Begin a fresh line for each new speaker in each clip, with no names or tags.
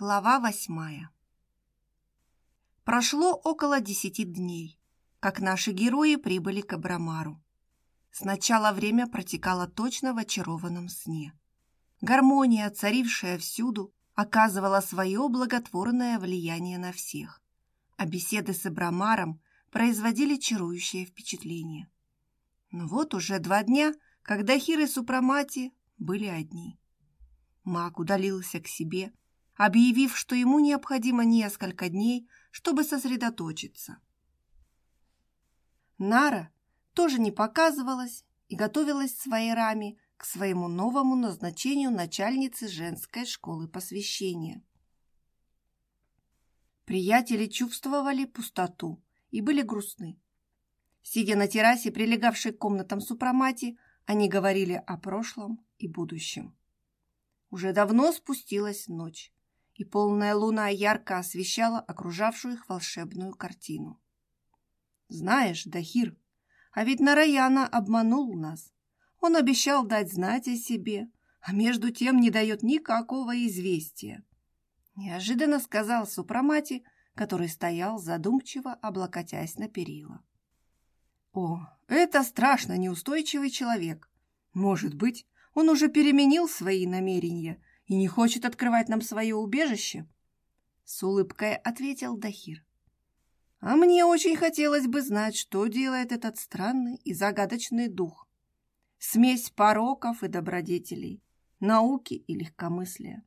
Глава восьмая Прошло около десяти дней, как наши герои прибыли к Абрамару. Сначала время протекало точно в очарованном сне. Гармония, царившая всюду, оказывала свое благотворное влияние на всех, а беседы с Абрамаром производили чарующее впечатление. Но вот уже два дня, когда Хир и Супрамати были одни. Маг удалился к себе, объявив, что ему необходимо несколько дней, чтобы сосредоточиться. Нара тоже не показывалась и готовилась своей раме к своему новому назначению начальницы женской школы посвящения. Приятели чувствовали пустоту и были грустны. Сидя на террасе, прилегавшей к комнатам супромати, они говорили о прошлом и будущем. Уже давно спустилась ночь и полная луна ярко освещала окружавшую их волшебную картину. «Знаешь, Дахир, а ведь Нараяна обманул нас. Он обещал дать знать о себе, а между тем не дает никакого известия». Неожиданно сказал Супрамати, который стоял задумчиво, облокотясь на перила. «О, это страшно неустойчивый человек. Может быть, он уже переменил свои намерения и не хочет открывать нам свое убежище?» С улыбкой ответил Дахир. «А мне очень хотелось бы знать, что делает этот странный и загадочный дух. Смесь пороков и добродетелей, науки и легкомыслия.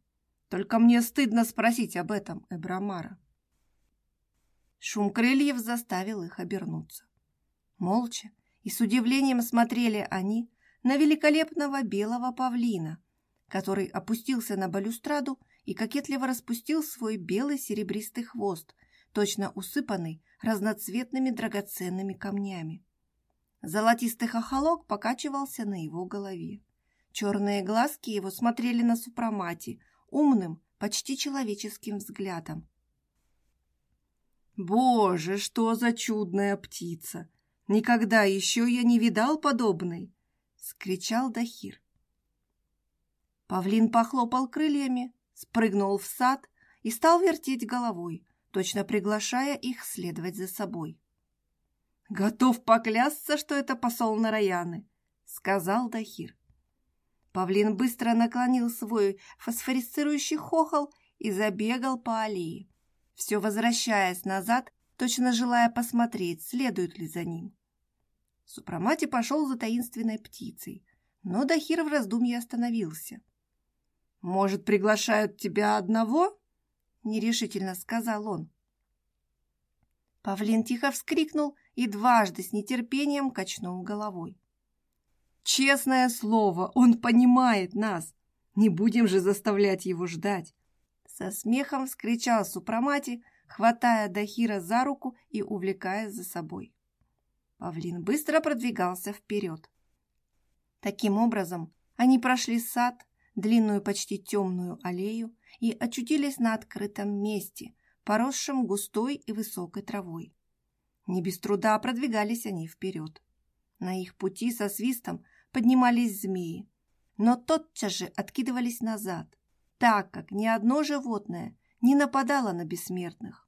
Только мне стыдно спросить об этом Эбрамара». Шум крыльев заставил их обернуться. Молча и с удивлением смотрели они на великолепного белого павлина, который опустился на балюстраду и кокетливо распустил свой белый серебристый хвост, точно усыпанный разноцветными драгоценными камнями. Золотистый хохолок покачивался на его голове. Черные глазки его смотрели на супромати умным, почти человеческим взглядом. «Боже, что за чудная птица! Никогда еще я не видал подобной!» — скричал Дахир. Павлин похлопал крыльями, спрыгнул в сад и стал вертеть головой, точно приглашая их следовать за собой. «Готов поклясться, что это посол Нараяны», — сказал Дахир. Павлин быстро наклонил свой фосфорисцирующий хохол и забегал по аллее, все возвращаясь назад, точно желая посмотреть, следует ли за ним. Супрамати пошел за таинственной птицей, но Дахир в раздумье остановился. «Может, приглашают тебя одного?» — нерешительно сказал он. Павлин тихо вскрикнул и дважды с нетерпением качнул головой. «Честное слово, он понимает нас! Не будем же заставлять его ждать!» Со смехом вскричал Супрамати, хватая Дахира за руку и увлекая за собой. Павлин быстро продвигался вперед. Таким образом, они прошли сад, длинную почти темную аллею и очутились на открытом месте, поросшем густой и высокой травой. Не без труда продвигались они вперед. На их пути со свистом поднимались змеи, но тотчас же откидывались назад, так как ни одно животное не нападало на бессмертных.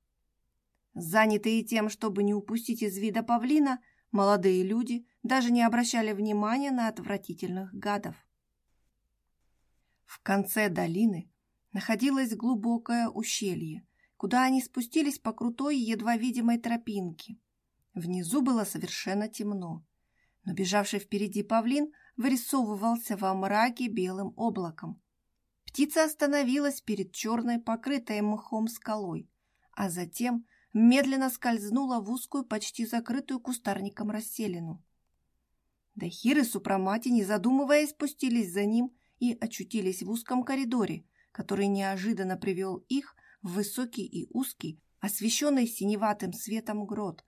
Занятые тем, чтобы не упустить из вида павлина, молодые люди даже не обращали внимания на отвратительных гадов. В конце долины находилось глубокое ущелье, куда они спустились по крутой, едва видимой тропинке. Внизу было совершенно темно, но бежавший впереди павлин вырисовывался во мраке белым облаком. Птица остановилась перед черной, покрытой мхом скалой, а затем медленно скользнула в узкую, почти закрытую кустарником расселину. Дахир и Супрамати, не задумываясь, спустились за ним и очутились в узком коридоре, который неожиданно привел их в высокий и узкий, освещенный синеватым светом грот,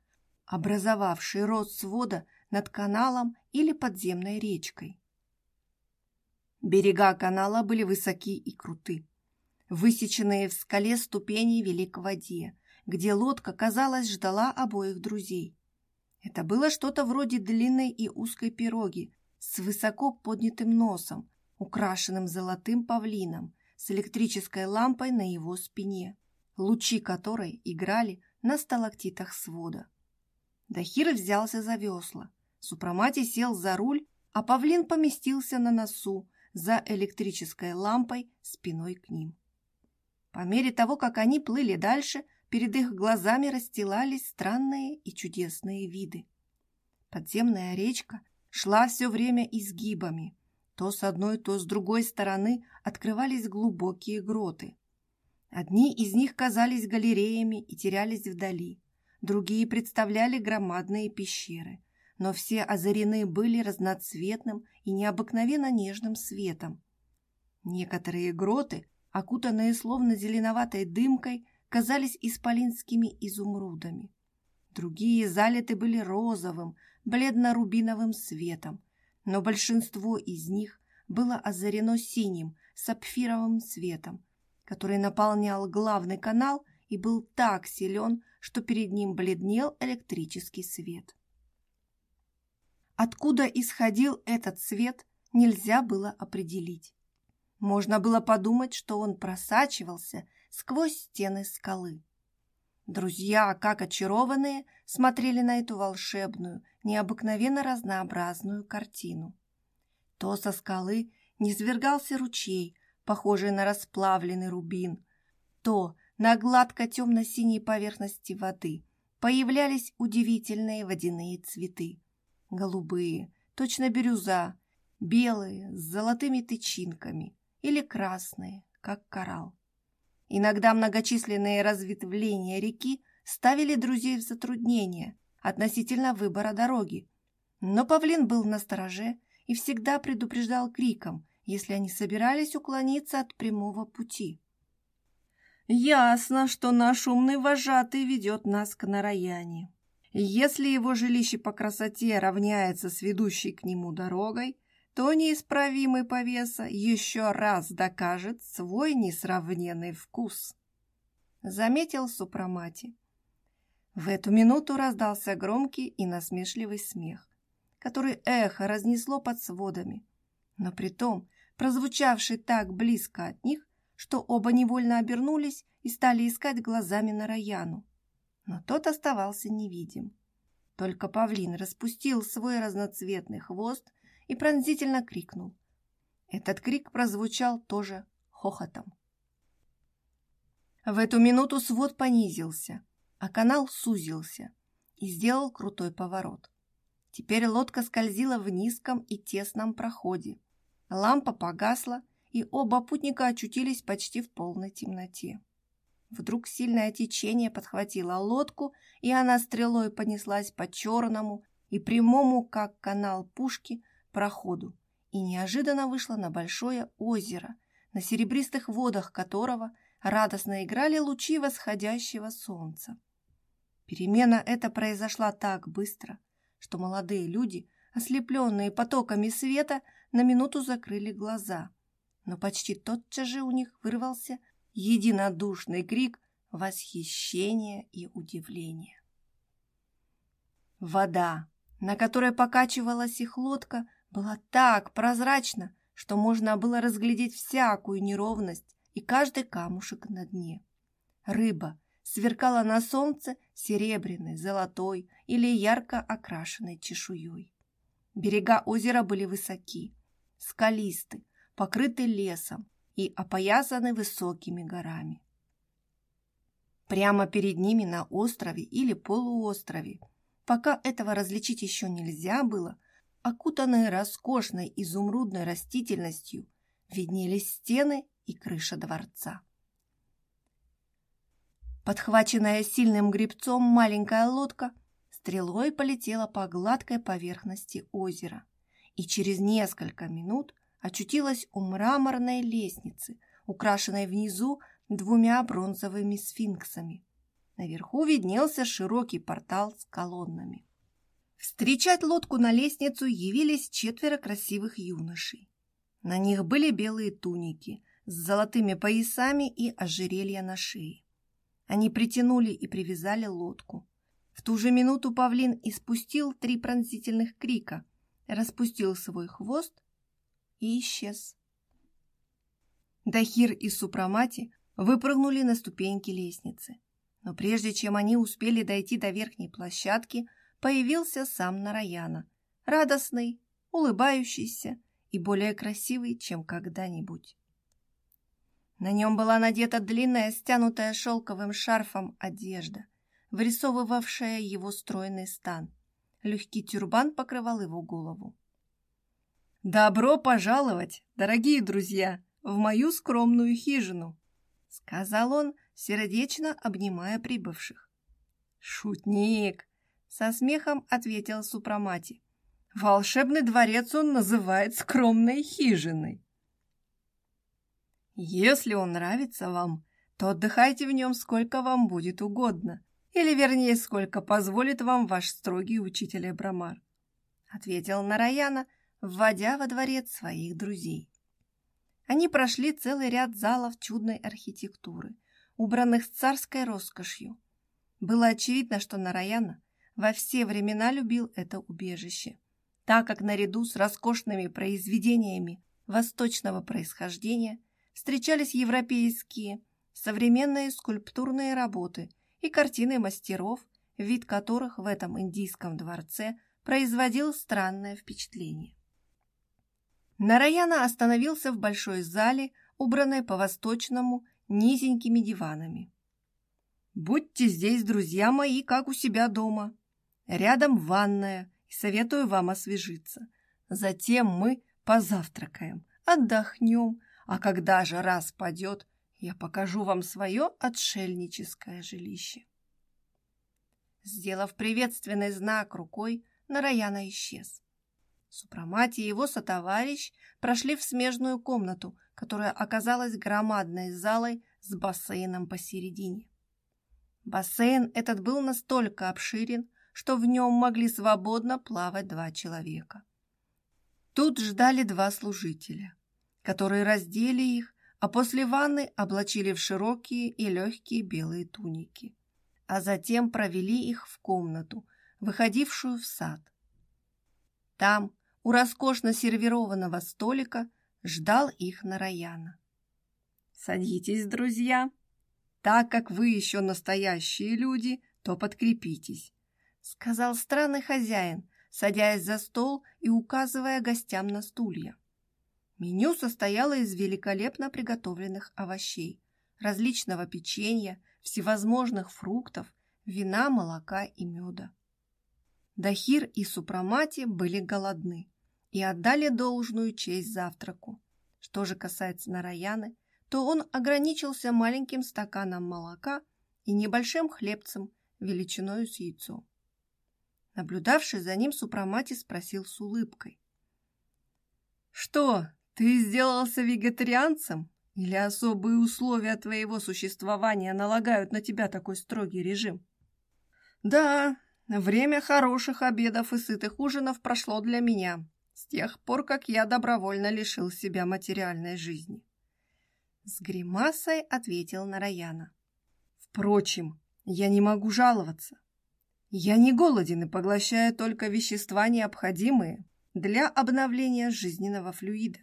образовавший рот свода над каналом или подземной речкой. Берега канала были высоки и круты. Высеченные в скале ступени вели к воде, где лодка, казалось, ждала обоих друзей. Это было что-то вроде длинной и узкой пироги с высоко поднятым носом, украшенным золотым павлином, с электрической лампой на его спине, лучи которой играли на сталактитах свода. Дахир взялся за весла. Супрамати сел за руль, а павлин поместился на носу за электрической лампой спиной к ним. По мере того, как они плыли дальше, перед их глазами расстилались странные и чудесные виды. Подземная речка шла все время изгибами. То с одной, то с другой стороны открывались глубокие гроты. Одни из них казались галереями и терялись вдали, другие представляли громадные пещеры, но все озарены были разноцветным и необыкновенно нежным светом. Некоторые гроты, окутанные словно зеленоватой дымкой, казались исполинскими изумрудами. Другие залиты были розовым, бледно-рубиновым светом, но большинство из них было озарено синим, сапфировым светом, который наполнял главный канал и был так силен, что перед ним бледнел электрический свет. Откуда исходил этот свет, нельзя было определить. Можно было подумать, что он просачивался сквозь стены скалы. Друзья, как очарованные, смотрели на эту волшебную, необыкновенно разнообразную картину. То со скалы низвергался ручей, похожий на расплавленный рубин, то на гладко темно-синей поверхности воды появлялись удивительные водяные цветы. Голубые, точно бирюза, белые, с золотыми тычинками или красные, как коралл. Иногда многочисленные разветвления реки ставили друзей в затруднение относительно выбора дороги. Но павлин был на стороже и всегда предупреждал криком, если они собирались уклониться от прямого пути. Ясно, что наш умный вожатый ведет нас к Нараяне. Если его жилище по красоте равняется с ведущей к нему дорогой, то неисправимый повеса еще раз докажет свой несравненный вкус. Заметил Супрамати. В эту минуту раздался громкий и насмешливый смех, который эхо разнесло под сводами, но притом прозвучавший так близко от них, что оба невольно обернулись и стали искать глазами на Раяну. Но тот оставался невидим. Только павлин распустил свой разноцветный хвост и пронзительно крикнул. Этот крик прозвучал тоже хохотом. В эту минуту свод понизился, а канал сузился и сделал крутой поворот. Теперь лодка скользила в низком и тесном проходе. Лампа погасла, и оба путника очутились почти в полной темноте. Вдруг сильное течение подхватило лодку, и она стрелой понеслась по черному и прямому, как канал пушки, проходу и неожиданно вышла на большое озеро, на серебристых водах которого радостно играли лучи восходящего солнца. Перемена эта произошла так быстро, что молодые люди, ослепленные потоками света, на минуту закрыли глаза, но почти тотчас же у них вырвался единодушный крик восхищения и удивления. Вода, на которой покачивалась их лодка, была так прозрачна, что можно было разглядеть всякую неровность и каждый камушек на дне. Рыба сверкала на солнце серебряной, золотой или ярко окрашенной чешуей. Берега озера были высоки, скалисты, покрыты лесом и опоясаны высокими горами. Прямо перед ними на острове или полуострове, пока этого различить еще нельзя было, окутанные роскошной изумрудной растительностью, виднелись стены и крыша дворца. Подхваченная сильным грибцом маленькая лодка стрелой полетела по гладкой поверхности озера и через несколько минут очутилась у мраморной лестницы, украшенной внизу двумя бронзовыми сфинксами. Наверху виднелся широкий портал с колоннами. Встречать лодку на лестницу явились четверо красивых юношей. На них были белые туники с золотыми поясами и ожерелья на шее. Они притянули и привязали лодку. В ту же минуту павлин испустил три пронзительных крика, распустил свой хвост и исчез. Дахир и Супрамати выпрыгнули на ступеньки лестницы. Но прежде чем они успели дойти до верхней площадки, появился сам Нараяна, радостный, улыбающийся и более красивый, чем когда-нибудь. На нем была надета длинная, стянутая шелковым шарфом одежда, вырисовывавшая его стройный стан. Легкий тюрбан покрывал его голову. «Добро пожаловать, дорогие друзья, в мою скромную хижину!» сказал он, сердечно обнимая прибывших. «Шутник!» — со смехом ответил Супрамати. «Волшебный дворец он называет скромной хижиной». «Если он нравится вам, то отдыхайте в нем сколько вам будет угодно, или, вернее, сколько позволит вам ваш строгий учитель Эбрамар», — ответил Нараяна, вводя во дворец своих друзей. Они прошли целый ряд залов чудной архитектуры, убранных с царской роскошью. Было очевидно, что Нараяна во все времена любил это убежище, так как наряду с роскошными произведениями восточного происхождения встречались европейские, современные скульптурные работы и картины мастеров, вид которых в этом индийском дворце производил странное впечатление. Нараяна остановился в большой зале, убранной по-восточному низенькими диванами. «Будьте здесь, друзья мои, как у себя дома. Рядом ванная, и советую вам освежиться. Затем мы позавтракаем, отдохнем, а когда же раз падет, я покажу вам свое отшельническое жилище». Сделав приветственный знак рукой, Нараяна исчез. Супрамати и его сотоварищ прошли в смежную комнату, которая оказалась громадной залой с бассейном посередине. Бассейн этот был настолько обширен, что в нем могли свободно плавать два человека. Тут ждали два служителя, которые раздели их, а после ванны облачили в широкие и легкие белые туники, а затем провели их в комнату, выходившую в сад. Там, у роскошно сервированного столика ждал их Нараяна. «Садитесь, друзья. Так как вы еще настоящие люди, то подкрепитесь», сказал странный хозяин, садясь за стол и указывая гостям на стулья. Меню состояло из великолепно приготовленных овощей, различного печенья, всевозможных фруктов, вина, молока и меда. Дахир и Супрамати были голодны и отдали должную честь завтраку. Что же касается Нараяны, то он ограничился маленьким стаканом молока и небольшим хлебцем величиною с яйцо. Наблюдавший за ним Супрамати спросил с улыбкой. «Что, ты сделался вегетарианцем? Или особые условия твоего существования налагают на тебя такой строгий режим?» «Да, время хороших обедов и сытых ужинов прошло для меня», с тех пор, как я добровольно лишил себя материальной жизни. С гримасой ответил Нараяна. Впрочем, я не могу жаловаться. Я не голоден и поглощаю только вещества, необходимые для обновления жизненного флюида,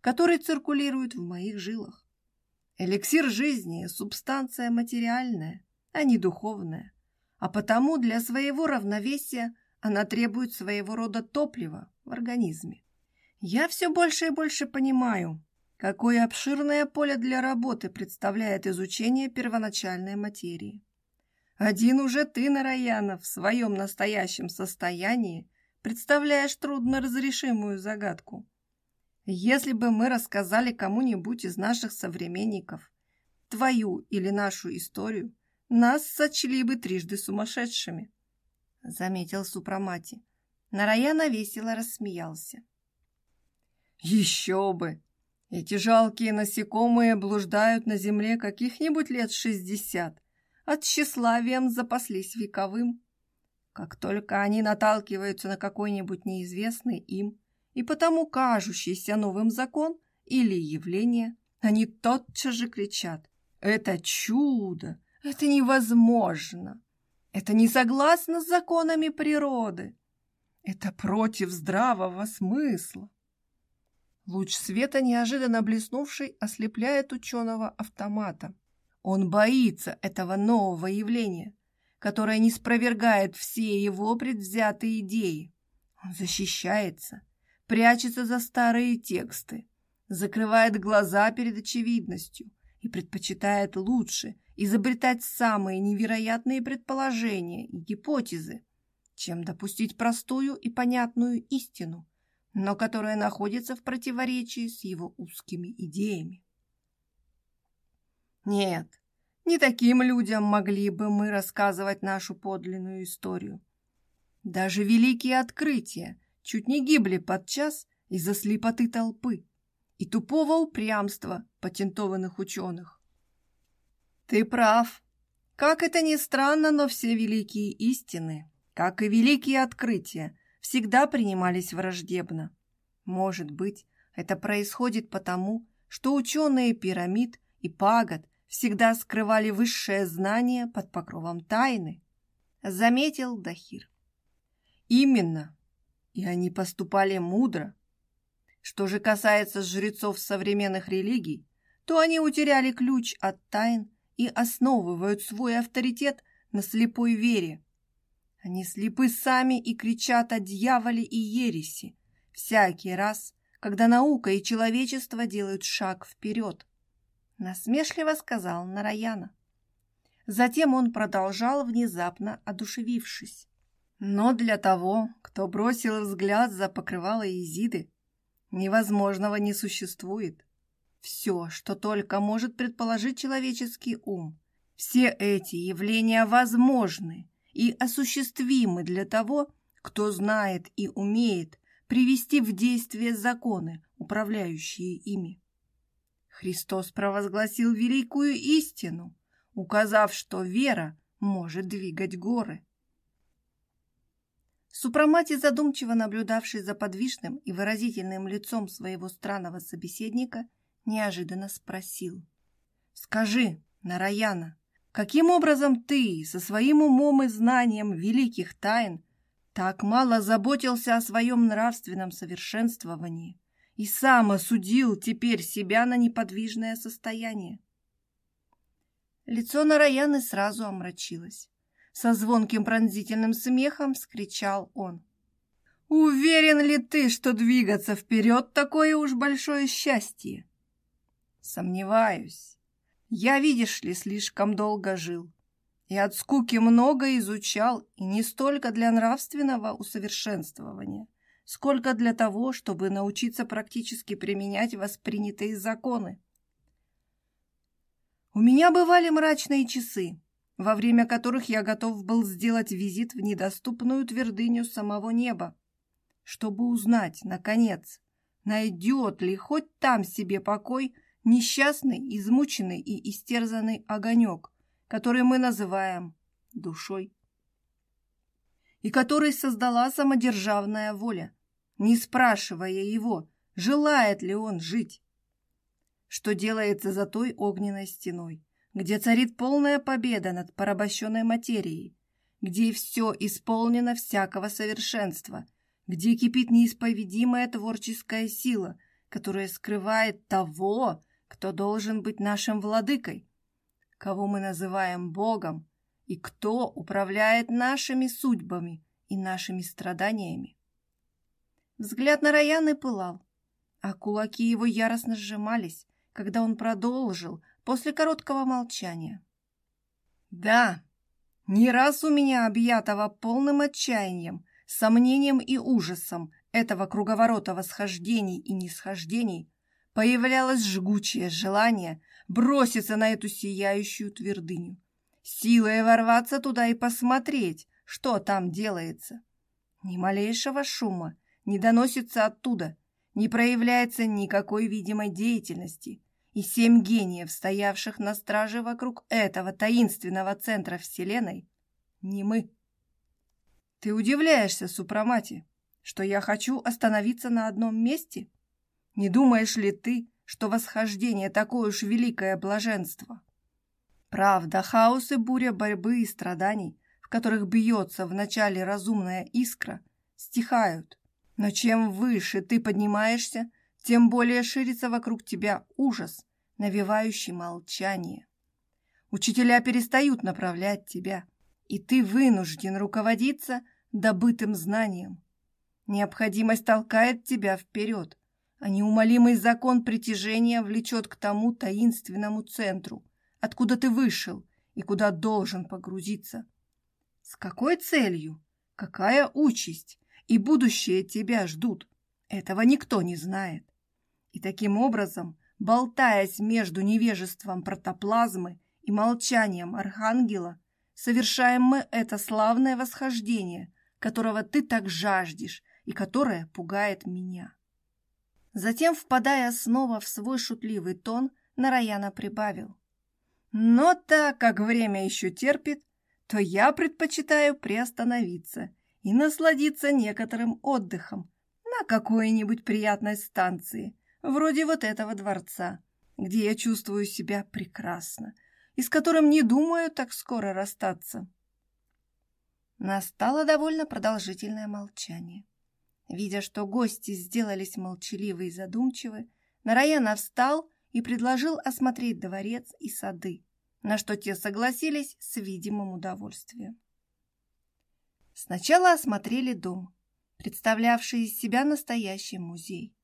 который циркулирует в моих жилах. Эликсир жизни – субстанция материальная, а не духовная, а потому для своего равновесия она требует своего рода топлива в организме. Я все больше и больше понимаю, какое обширное поле для работы представляет изучение первоначальной материи. Один уже ты, Нараянов, в своем настоящем состоянии представляешь трудноразрешимую загадку. Если бы мы рассказали кому-нибудь из наших современников твою или нашу историю, нас сочли бы трижды сумасшедшими, — заметил Супрамати. Нараяна весело рассмеялся. «Еще бы! Эти жалкие насекомые блуждают на земле каких-нибудь лет шестьдесят, от тщеславием запаслись вековым. Как только они наталкиваются на какой-нибудь неизвестный им и потому кажущийся новым закон или явление, они тотчас же кричат «Это чудо! Это невозможно! Это не согласно с законами природы!» Это против здравого смысла. Луч света, неожиданно блеснувший, ослепляет ученого автомата. Он боится этого нового явления, которое не спровергает все его предвзятые идеи. Он защищается, прячется за старые тексты, закрывает глаза перед очевидностью и предпочитает лучше изобретать самые невероятные предположения и гипотезы, чем допустить простую и понятную истину, но которая находится в противоречии с его узкими идеями. Нет, не таким людям могли бы мы рассказывать нашу подлинную историю. Даже великие открытия чуть не гибли подчас из-за слепоты толпы и тупого упрямства патентованных ученых. Ты прав. Как это ни странно, но все великие истины, как и великие открытия, всегда принимались враждебно. Может быть, это происходит потому, что ученые пирамид и пагод всегда скрывали высшее знание под покровом тайны, заметил Дахир. Именно, и они поступали мудро. Что же касается жрецов современных религий, то они утеряли ключ от тайн и основывают свой авторитет на слепой вере. Они слепы сами и кричат о дьяволе и ереси, всякий раз, когда наука и человечество делают шаг вперед. Насмешливо сказал Нараяна. Затем он продолжал, внезапно одушевившись. Но для того, кто бросил взгляд за покрывало Изиды, невозможного не существует. Все, что только может предположить человеческий ум, все эти явления возможны и осуществимы для того, кто знает и умеет привести в действие законы, управляющие ими. Христос провозгласил великую истину, указав, что вера может двигать горы. Супрамати, задумчиво наблюдавший за подвижным и выразительным лицом своего странного собеседника, неожиданно спросил. «Скажи, Нараяна, каким образом ты со своим умом и знанием великих тайн так мало заботился о своем нравственном совершенствовании и сам осудил теперь себя на неподвижное состояние. Лицо Нараяны сразу омрачилось. Со звонким пронзительным смехом скричал он. «Уверен ли ты, что двигаться вперед такое уж большое счастье?» «Сомневаюсь. Я, видишь ли, слишком долго жил и от скуки много изучал, и не столько для нравственного усовершенствования, сколько для того, чтобы научиться практически применять воспринятые законы. У меня бывали мрачные часы, во время которых я готов был сделать визит в недоступную твердыню самого неба, чтобы узнать, наконец, найдет ли хоть там себе покой несчастный, измученный и истерзанный огонек, который мы называем душой, и который создала самодержавная воля, не спрашивая его, желает ли он жить. Что делается за той огненной стеной, где царит полная победа над порабощенной материей, где все исполнено всякого совершенства, где кипит неисповедимая творческая сила, которая скрывает того, кто должен быть нашим владыкой, кого мы называем Богом, и кто управляет нашими судьбами и нашими страданиями. Взгляд на Раяны пылал, а кулаки его яростно сжимались, когда он продолжил после короткого молчания. «Да, не раз у меня объятого полным отчаянием, сомнением и ужасом этого круговорота восхождений и нисхождений появлялось жгучее желание броситься на эту сияющую твердыню, силой ворваться туда и посмотреть, что там делается. Ни малейшего шума не доносится оттуда, не проявляется никакой видимой деятельности, и семь гениев, стоявших на страже вокруг этого таинственного центра Вселенной, не мы. Ты удивляешься, Супрамати, что я хочу остановиться на одном месте? Не думаешь ли ты, что восхождение такое уж великое блаженство. Правда, хаос и буря борьбы и страданий, в которых бьется в начале разумная искра, стихают. Но чем выше ты поднимаешься, тем более ширится вокруг тебя ужас, навевающий молчание. Учителя перестают направлять тебя, и ты вынужден руководиться добытым знанием. Необходимость толкает тебя вперед, а неумолимый закон притяжения влечет к тому таинственному центру, откуда ты вышел и куда должен погрузиться. С какой целью, какая участь и будущее тебя ждут, этого никто не знает. И таким образом, болтаясь между невежеством протоплазмы и молчанием архангела, совершаем мы это славное восхождение, которого ты так жаждешь и которое пугает меня. Затем, впадая снова в свой шутливый тон, Нараяна прибавил. Но так как время еще терпит, то я предпочитаю приостановиться и насладиться некоторым отдыхом на какой-нибудь приятной станции, вроде вот этого дворца, где я чувствую себя прекрасно и с которым не думаю так скоро расстаться. Настало довольно продолжительное молчание. Видя, что гости сделались молчаливы и задумчивы, Нараяна встал и предложил осмотреть дворец и сады, на что те согласились с видимым удовольствием. Сначала осмотрели дом, представлявший из себя настоящий музей,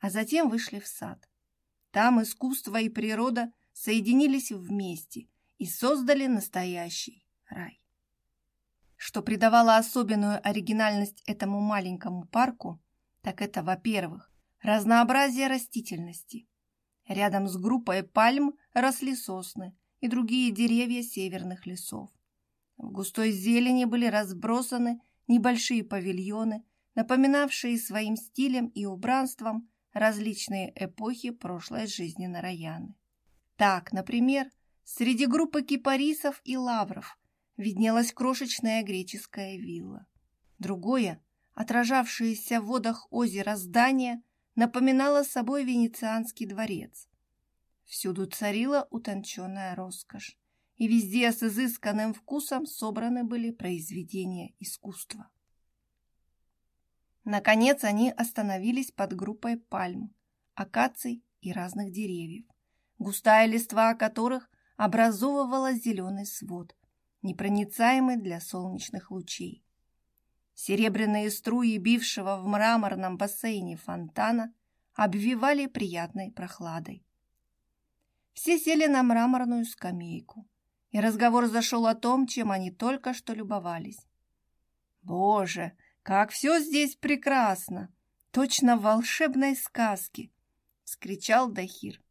а затем вышли в сад. Там искусство и природа соединились вместе и создали настоящий рай. Что придавало особенную оригинальность этому маленькому парку, так это, во-первых, разнообразие растительности. Рядом с группой пальм росли сосны и другие деревья северных лесов. В густой зелени были разбросаны небольшие павильоны, напоминавшие своим стилем и убранством различные эпохи прошлой жизни Нараяны. Так, например, среди группы кипарисов и лавров виднелась крошечная греческая вилла. Другое, отражавшееся в водах озера здание, напоминало собой венецианский дворец. Всюду царила утонченная роскошь, и везде с изысканным вкусом собраны были произведения искусства. Наконец они остановились под группой пальм, акаций и разных деревьев, густая листва которых образовывала зеленый свод, непроницаемый для солнечных лучей. Серебряные струи бившего в мраморном бассейне фонтана обвивали приятной прохладой. Все сели на мраморную скамейку, и разговор зашел о том, чем они только что любовались. «Боже, как все здесь прекрасно! Точно в волшебной сказке!» — вскричал Дахир.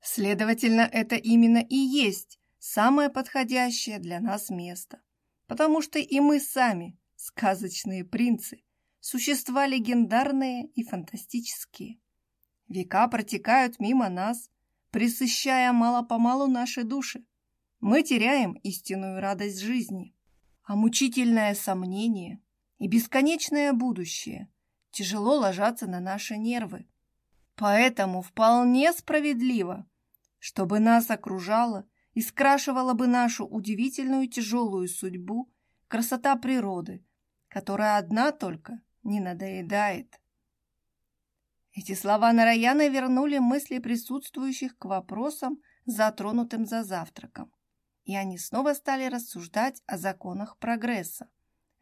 «Следовательно, это именно и есть самое подходящее для нас место, потому что и мы сами, сказочные принцы, существа легендарные и фантастические. Века протекают мимо нас, присыщая мало-помалу наши души. Мы теряем истинную радость жизни, а мучительное сомнение и бесконечное будущее тяжело ложатся на наши нервы. Поэтому вполне справедливо, чтобы нас окружало и скрашивала бы нашу удивительную тяжелую судьбу красота природы, которая одна только не надоедает. Эти слова Нараяна вернули мысли присутствующих к вопросам, затронутым за завтраком, и они снова стали рассуждать о законах прогресса,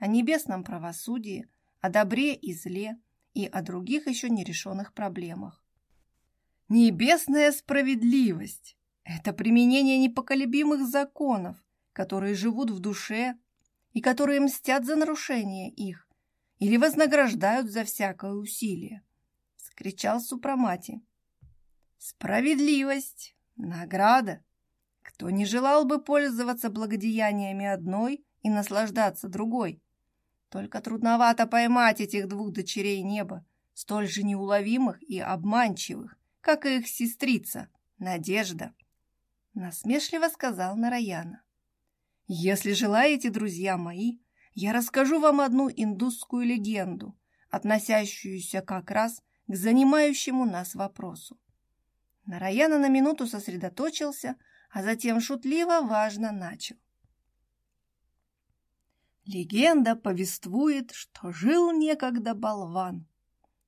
о небесном правосудии, о добре и зле и о других еще нерешенных проблемах. Небесная справедливость! Это применение непоколебимых законов, которые живут в душе и которые мстят за нарушение их или вознаграждают за всякое усилие, — скричал Супрамати. Справедливость, награда. Кто не желал бы пользоваться благодеяниями одной и наслаждаться другой? Только трудновато поймать этих двух дочерей неба, столь же неуловимых и обманчивых, как и их сестрица, Надежда насмешливо сказал Нараяна. Если желаете, друзья мои, я расскажу вам одну индусскую легенду, относящуюся как раз к занимающему нас вопросу. Нараяна на минуту сосредоточился, а затем шутливо важно начал. Легенда повествует, что жил некогда болван,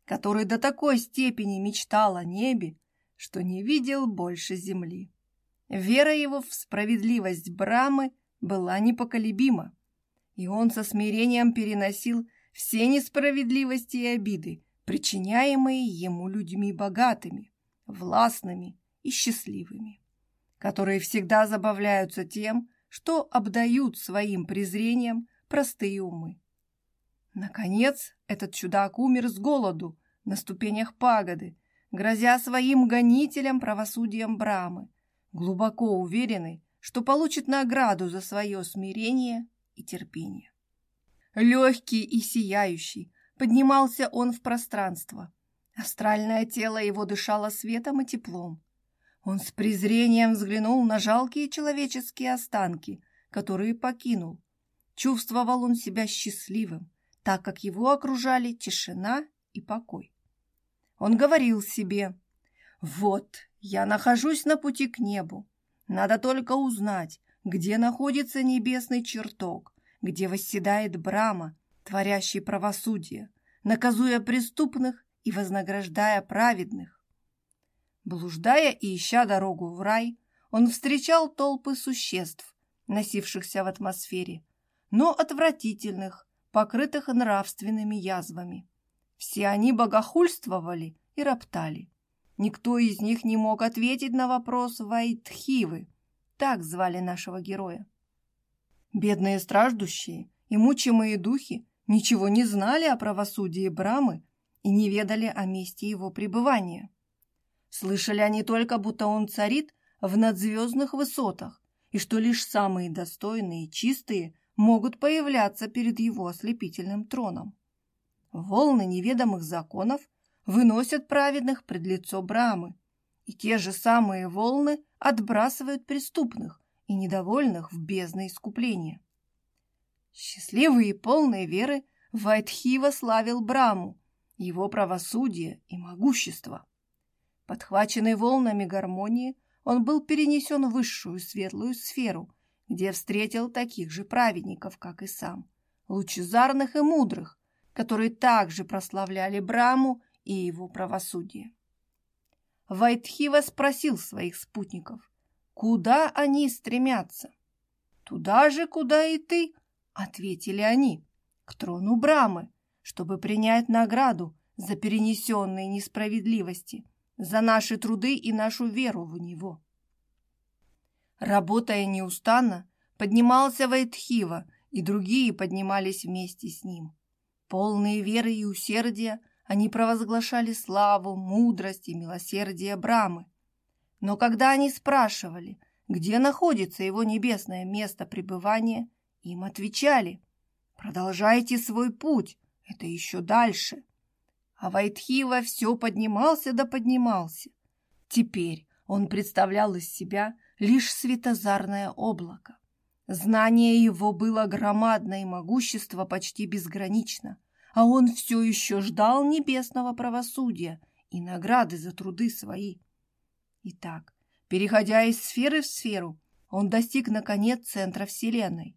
который до такой степени мечтал о небе, что не видел больше земли. Вера его в справедливость Брамы была непоколебима, и он со смирением переносил все несправедливости и обиды, причиняемые ему людьми богатыми, властными и счастливыми, которые всегда забавляются тем, что обдают своим презрением простые умы. Наконец, этот чудак умер с голоду на ступенях пагоды, грозя своим гонителям правосудием Брамы, глубоко уверенный, что получит награду за свое смирение и терпение. Легкий и сияющий, поднимался он в пространство. Астральное тело его дышало светом и теплом. Он с презрением взглянул на жалкие человеческие останки, которые покинул. Чувствовал он себя счастливым, так как его окружали тишина и покой. Он говорил себе, «Вот, я нахожусь на пути к небу. Надо только узнать, где находится небесный чертог, где восседает Брама, творящий правосудие, наказуя преступных и вознаграждая праведных. Блуждая и ища дорогу в рай, он встречал толпы существ, носившихся в атмосфере, но отвратительных, покрытых нравственными язвами. Все они богохульствовали и роптали. Никто из них не мог ответить на вопрос Вайтхивы, так звали нашего героя. Бедные страждущие и мучимые духи ничего не знали о правосудии Брамы и не ведали о месте его пребывания. Слышали они только, будто он царит в надзвездных высотах, и что лишь самые достойные и чистые могут появляться перед его ослепительным троном. Волны неведомых законов выносят праведных пред лицо Брамы, и те же самые волны отбрасывают преступных и недовольных в бездны искупления. Счастливый и полной веры Вайтхива славил Браму, его правосудие и могущество. Подхваченный волнами гармонии, он был перенесен в высшую светлую сферу, где встретил таких же праведников, как и сам, лучезарных и мудрых, которые также прославляли Браму и его правосудие. Вайтхива спросил своих спутников, куда они стремятся. «Туда же, куда и ты», — ответили они, — «к трону Брамы, чтобы принять награду за перенесенные несправедливости, за наши труды и нашу веру в него». Работая неустанно, поднимался Вайтхива, и другие поднимались вместе с ним. Полные веры и усердия, они провозглашали славу, мудрость и милосердие Брамы. Но когда они спрашивали, где находится его небесное место пребывания, им отвечали «Продолжайте свой путь, это еще дальше». А Вайтхива все поднимался да поднимался. Теперь он представлял из себя лишь светозарное облако. Знание его было громадно и могущество почти безгранично, а он все еще ждал небесного правосудия и награды за труды свои. Итак, переходя из сферы в сферу, он достиг, наконец, центра Вселенной.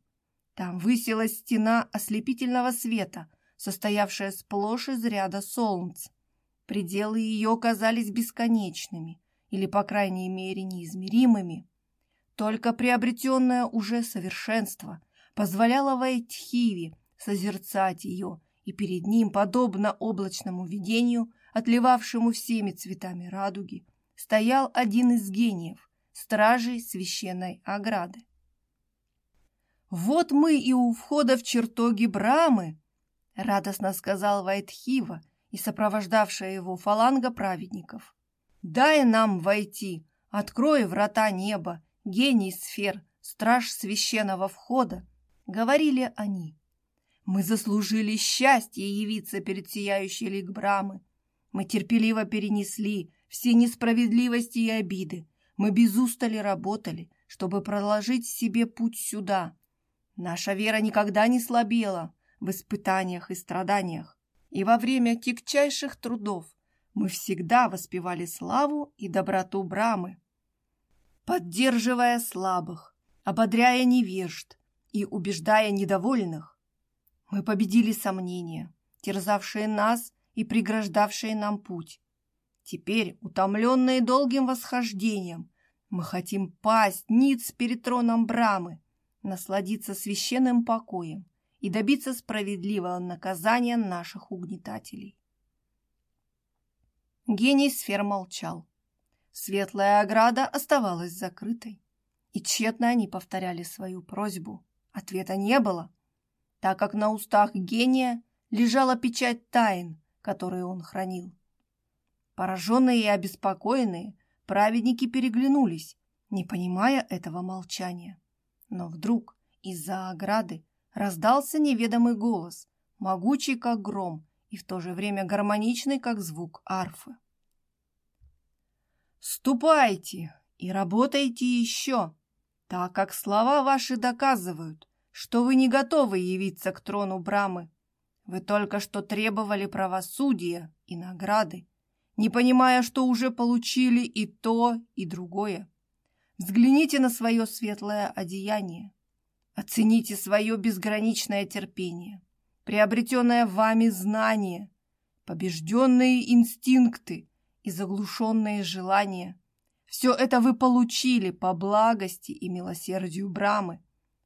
Там высилась стена ослепительного света, состоявшая сплошь из ряда солнц. Пределы ее казались бесконечными или, по крайней мере, неизмеримыми. Только приобретенное уже совершенство позволяло Вайтхиве созерцать ее, и перед ним, подобно облачному видению, отливавшему всеми цветами радуги, стоял один из гениев, стражей священной ограды. «Вот мы и у входа в чертоги Брамы!» — радостно сказал Вайтхива и сопровождавшая его фаланга праведников. «Дай нам войти, открой врата неба, гений сфер, страж священного входа, говорили они. Мы заслужили счастье явиться перед сияющей лик Брамы. Мы терпеливо перенесли все несправедливости и обиды. Мы без устали работали, чтобы проложить себе путь сюда. Наша вера никогда не слабела в испытаниях и страданиях. И во время тягчайших трудов мы всегда воспевали славу и доброту Брамы поддерживая слабых, ободряя невежд и убеждая недовольных. Мы победили сомнения, терзавшие нас и преграждавшие нам путь. Теперь, утомленные долгим восхождением, мы хотим пасть ниц перед троном Брамы, насладиться священным покоем и добиться справедливого наказания наших угнетателей. Гений сфер молчал. Светлая ограда оставалась закрытой, и тщетно они повторяли свою просьбу. Ответа не было, так как на устах гения лежала печать тайн, которые он хранил. Пораженные и обеспокоенные, праведники переглянулись, не понимая этого молчания. Но вдруг из-за ограды раздался неведомый голос, могучий как гром и в то же время гармоничный как звук арфы. «Ступайте и работайте еще, так как слова ваши доказывают, что вы не готовы явиться к трону Брамы. Вы только что требовали правосудия и награды, не понимая, что уже получили и то, и другое. Взгляните на свое светлое одеяние. Оцените свое безграничное терпение, приобретенное вами знание, побежденные инстинкты и заглушенные желания. Все это вы получили по благости и милосердию Брамы,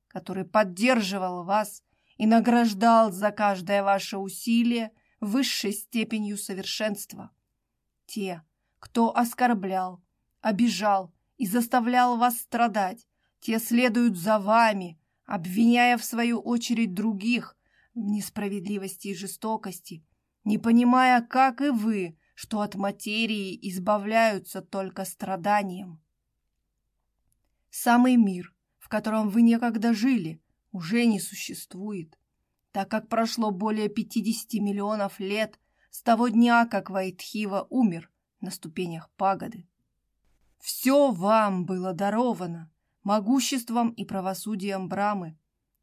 который поддерживал вас и награждал за каждое ваше усилие высшей степенью совершенства. Те, кто оскорблял, обижал и заставлял вас страдать, те следуют за вами, обвиняя в свою очередь других в несправедливости и жестокости, не понимая, как и вы, что от материи избавляются только страданием. Самый мир, в котором вы некогда жили, уже не существует, так как прошло более 50 миллионов лет с того дня, как Вайтхива умер на ступенях пагоды. Все вам было даровано могуществом и правосудием Брамы,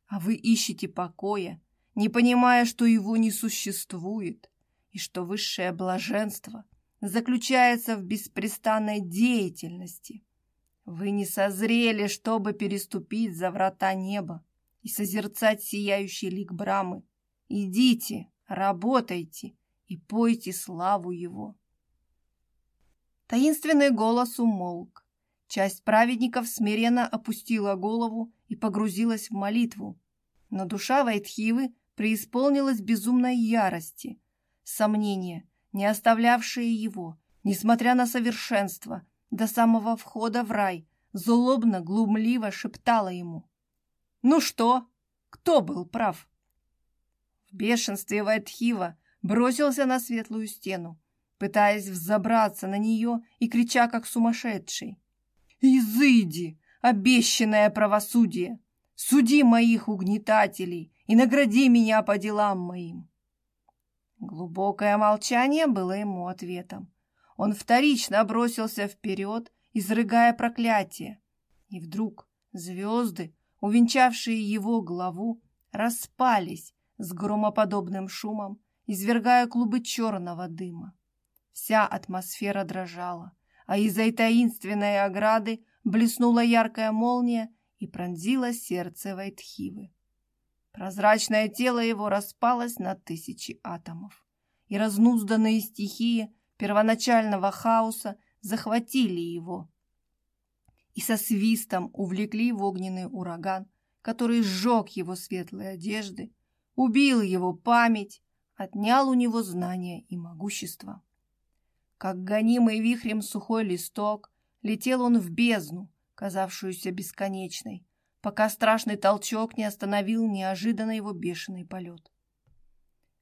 а вы ищете покоя, не понимая, что его не существует, и что высшее блаженство заключается в беспрестанной деятельности. Вы не созрели, чтобы переступить за врата неба и созерцать сияющий лик Брамы. Идите, работайте и пойте славу его. Таинственный голос умолк. Часть праведников смиренно опустила голову и погрузилась в молитву. Но душа Вайтхивы преисполнилась безумной ярости. Сомнения, не оставлявшие его, несмотря на совершенство, до самого входа в рай, злобно, глумливо шептала ему. «Ну что? Кто был прав?» В бешенстве Вайтхива бросился на светлую стену, пытаясь взобраться на нее и крича, как сумасшедший. «Изыди, обещанное правосудие! Суди моих угнетателей и награди меня по делам моим!» Глубокое молчание было ему ответом. Он вторично бросился вперед, изрыгая проклятие. И вдруг звезды, увенчавшие его главу, распались с громоподобным шумом, извергая клубы черного дыма. Вся атмосфера дрожала, а из-за таинственной ограды блеснула яркая молния и пронзила сердце Вайтхивы. Прозрачное тело его распалось на тысячи атомов, и разнузданные стихии первоначального хаоса захватили его и со свистом увлекли в огненный ураган, который сжег его светлые одежды, убил его память, отнял у него знания и могущество. Как гонимый вихрем сухой листок, летел он в бездну, казавшуюся бесконечной, пока страшный толчок не остановил неожиданно его бешеный полет.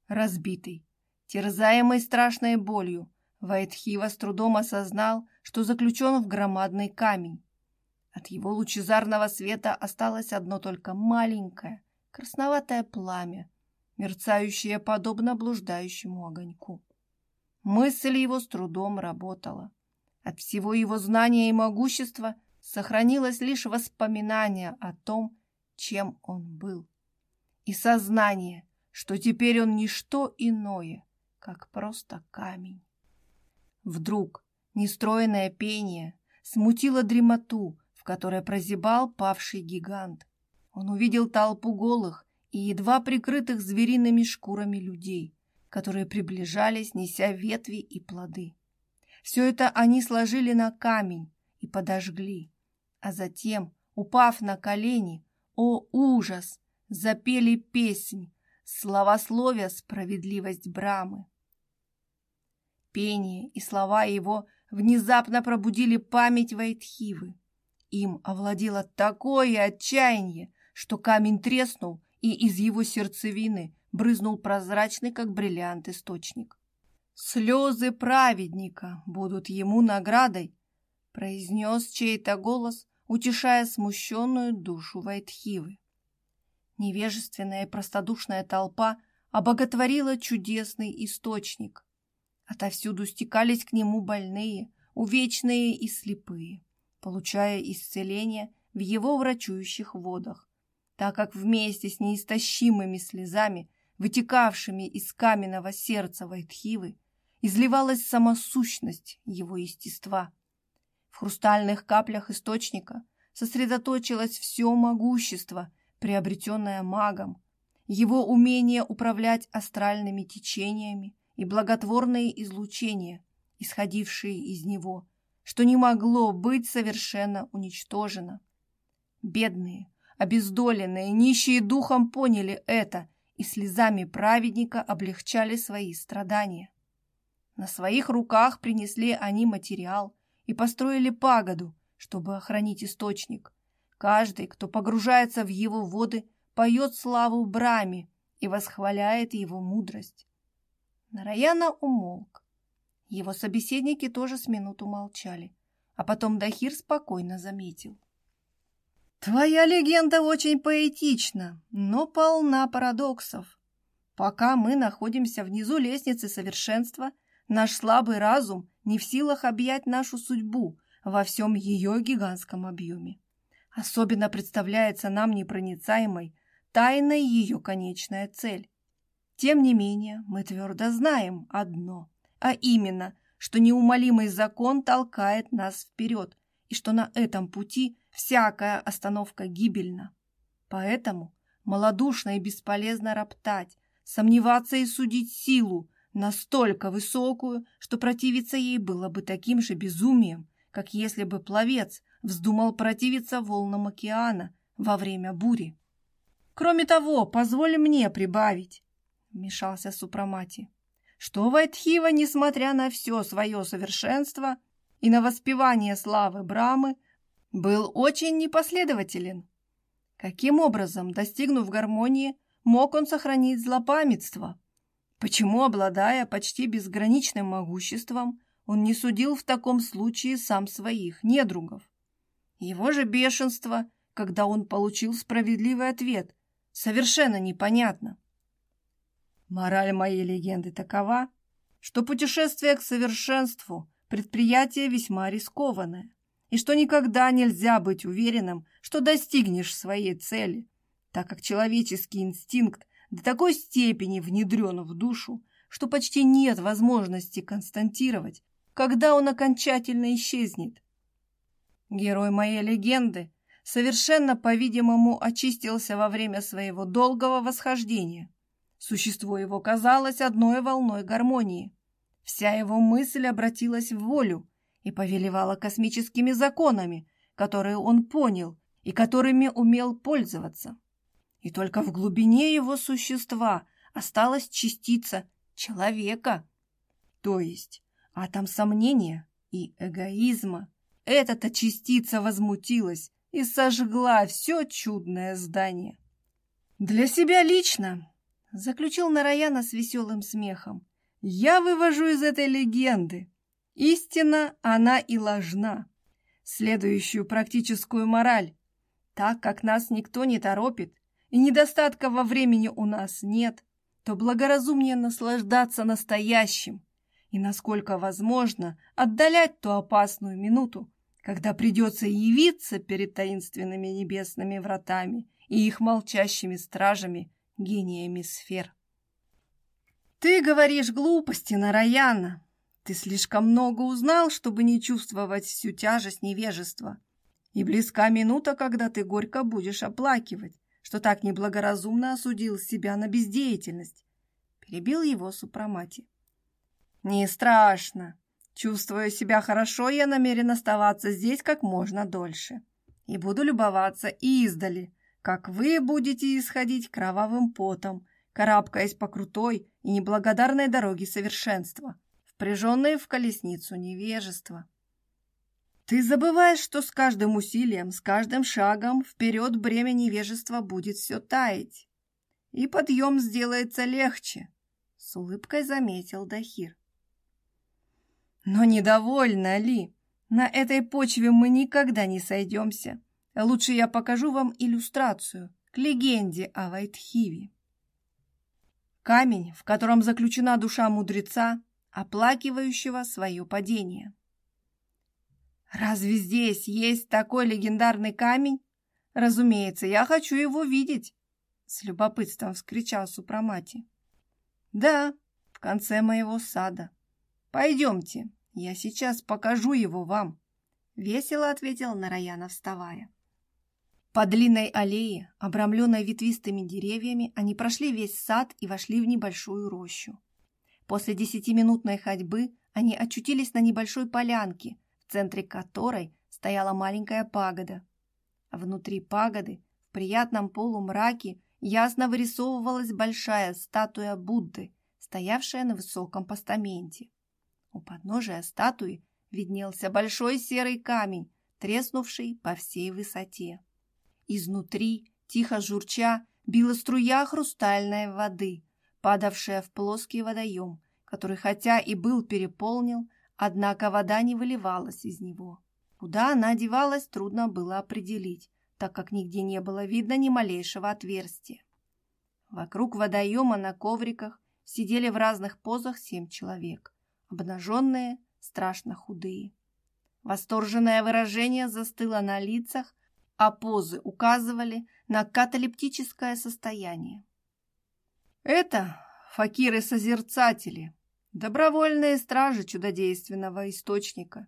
Разбитый, терзаемый страшной болью, Вайтхива с трудом осознал, что заключен в громадный камень. От его лучезарного света осталось одно только маленькое, красноватое пламя, мерцающее подобно блуждающему огоньку. Мысль его с трудом работала. От всего его знания и могущества – сохранилось лишь воспоминание о том, чем он был, и сознание, что теперь он не что иное, как просто камень. Вдруг нестроенное пение смутило дремоту, в которой прозябал павший гигант. Он увидел толпу голых и едва прикрытых звериными шкурами людей, которые приближались, неся ветви и плоды. Все это они сложили на камень и подожгли, а затем, упав на колени, о ужас, запели песнь, славословия справедливость Брамы. Пение и слова его внезапно пробудили память Вайтхивы. Им овладело такое отчаяние, что камень треснул, и из его сердцевины брызнул прозрачный, как бриллиант, источник. «Слезы праведника будут ему наградой», — произнес чей-то голос, утешая смущенную душу Вайтхивы. Невежественная и простодушная толпа обоготворила чудесный источник. Отовсюду стекались к нему больные, увечные и слепые, получая исцеление в его врачующих водах, так как вместе с неистощимыми слезами, вытекавшими из каменного сердца Вайтхивы, изливалась самосущность его естества. В хрустальных каплях источника сосредоточилось все могущество приобретенное магом, его умение управлять астральными течениями и благотворные излучения, исходившие из него, что не могло быть совершенно уничтожено. Бедные, обездоленные, нищие духом поняли это и слезами праведника облегчали свои страдания. На своих руках принесли они материал и построили пагоду, чтобы охранить источник, Каждый, кто погружается в его воды, поет славу Браме и восхваляет его мудрость. Нараяна умолк. Его собеседники тоже с минуту молчали, а потом Дахир спокойно заметил. «Твоя легенда очень поэтична, но полна парадоксов. Пока мы находимся внизу лестницы совершенства, наш слабый разум не в силах объять нашу судьбу во всем ее гигантском объеме. Особенно представляется нам непроницаемой тайной ее конечная цель. Тем не менее, мы твердо знаем одно, а именно, что неумолимый закон толкает нас вперед, и что на этом пути всякая остановка гибельна. Поэтому малодушно и бесполезно роптать, сомневаться и судить силу, настолько высокую, что противиться ей было бы таким же безумием, как если бы пловец вздумал противиться волнам океана во время бури. Кроме того, позволь мне прибавить, вмешался Супрамати, что Вайтхива, несмотря на все свое совершенство и на воспевание славы Брамы, был очень непоследователен. Каким образом, достигнув гармонии, мог он сохранить злопамятство? Почему, обладая почти безграничным могуществом, он не судил в таком случае сам своих недругов? Его же бешенство, когда он получил справедливый ответ, совершенно непонятно. Мораль моей легенды такова, что путешествие к совершенству – предприятие весьма рискованное, и что никогда нельзя быть уверенным, что достигнешь своей цели, так как человеческий инстинкт до такой степени внедрен в душу, что почти нет возможности констатировать, когда он окончательно исчезнет. Герой моей легенды совершенно, по-видимому, очистился во время своего долгого восхождения. Существо его казалось одной волной гармонии. Вся его мысль обратилась в волю и повелевала космическими законами, которые он понял и которыми умел пользоваться. И только в глубине его существа осталась частица человека, то есть атом сомнения и эгоизма. Эта-то частица возмутилась и сожгла все чудное здание. «Для себя лично», — заключил Нараяна с веселым смехом, «я вывожу из этой легенды. Истина, она и ложна. Следующую практическую мораль. Так как нас никто не торопит, и недостатка во времени у нас нет, то благоразумнее наслаждаться настоящим и, насколько возможно, отдалять ту опасную минуту, когда придется явиться перед таинственными небесными вратами и их молчащими стражами, гениями сфер. «Ты говоришь глупости, Нараяна. Ты слишком много узнал, чтобы не чувствовать всю тяжесть невежества. И близка минута, когда ты горько будешь оплакивать, что так неблагоразумно осудил себя на бездеятельность. перебил его Супрамати. «Не страшно. Чувствуя себя хорошо, я намерен оставаться здесь как можно дольше. И буду любоваться издали, как вы будете исходить кровавым потом, карабкаясь по крутой и неблагодарной дороге совершенства, впряженные в колесницу невежества. Ты забываешь, что с каждым усилием, с каждым шагом вперед бремя невежества будет все таять, и подъем сделается легче, — с улыбкой заметил Дахир. Но недовольна ли? На этой почве мы никогда не сойдемся. Лучше я покажу вам иллюстрацию к легенде о Вайтхиве. Камень, в котором заключена душа мудреца, оплакивающего свое падение. Разве здесь есть такой легендарный камень? Разумеется, я хочу его видеть, с любопытством вскричал Супрамати. Да, в конце моего сада. Пойдемте, я сейчас покажу его вам, весело ответил Нараяна, вставая. По длинной аллее, обрамленной ветвистыми деревьями, они прошли весь сад и вошли в небольшую рощу. После десятиминутной ходьбы они очутились на небольшой полянке, в центре которой стояла маленькая пагода. Внутри пагоды, в приятном полумраке, ясно вырисовывалась большая статуя Будды, стоявшая на высоком постаменте. У подножия статуи виднелся большой серый камень, треснувший по всей высоте. Изнутри, тихо журча, била струя хрустальной воды, падавшая в плоский водоем, который хотя и был переполнен, однако вода не выливалась из него. Куда она девалась, трудно было определить, так как нигде не было видно ни малейшего отверстия. Вокруг водоема на ковриках сидели в разных позах семь человек, обнаженные, страшно худые. Восторженное выражение застыло на лицах, а позы указывали на каталептическое состояние. Это факиры-созерцатели, добровольные стражи чудодейственного источника.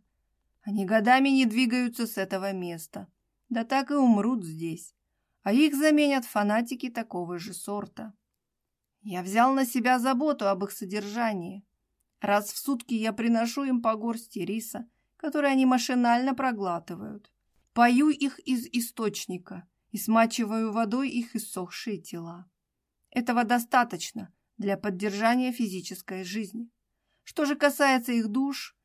Они годами не двигаются с этого места, да так и умрут здесь, а их заменят фанатики такого же сорта. Я взял на себя заботу об их содержании. Раз в сутки я приношу им по горсти риса, который они машинально проглатывают. Пою их из источника и смачиваю водой их иссохшие тела. Этого достаточно для поддержания физической жизни. Что же касается их душ,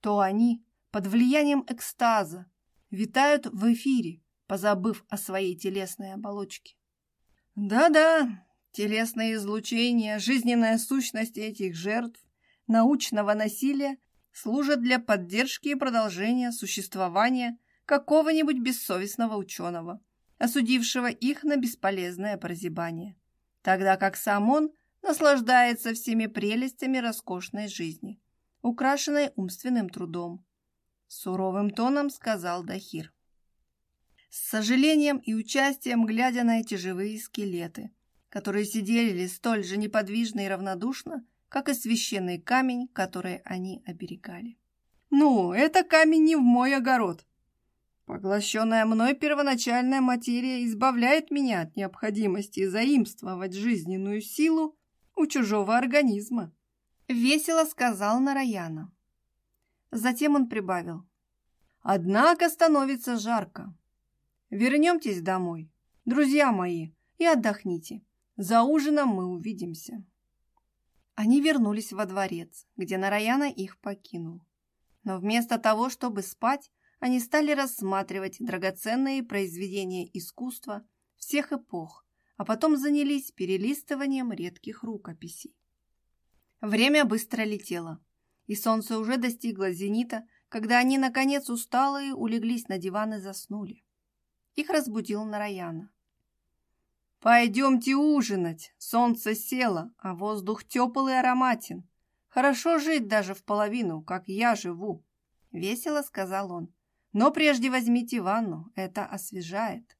то они под влиянием экстаза витают в эфире, позабыв о своей телесной оболочке. Да-да, телесное излучение, жизненная сущность этих жертв научного насилия служат для поддержки и продолжения существования какого-нибудь бессовестного ученого, осудившего их на бесполезное прозябание, тогда как сам он наслаждается всеми прелестями роскошной жизни, украшенной умственным трудом. Суровым тоном сказал Дахир. С сожалением и участием, глядя на эти живые скелеты, которые сидели столь же неподвижно и равнодушно, как и священный камень, который они оберегали. «Ну, это камень не в мой огород», Поглощенная мной первоначальная материя избавляет меня от необходимости заимствовать жизненную силу у чужого организма. Весело сказал Нараяна. Затем он прибавил. Однако становится жарко. Вернемтесь домой, друзья мои, и отдохните. За ужином мы увидимся. Они вернулись во дворец, где Нараяна их покинул. Но вместо того, чтобы спать, они стали рассматривать драгоценные произведения искусства всех эпох, а потом занялись перелистыванием редких рукописей. Время быстро летело, и солнце уже достигло зенита, когда они, наконец, усталые, улеглись на диван и заснули. Их разбудил Нараяна. «Пойдемте ужинать, солнце село, а воздух тепл и ароматен. Хорошо жить даже в половину, как я живу», — весело сказал он. Но прежде возьмите ванну, это освежает.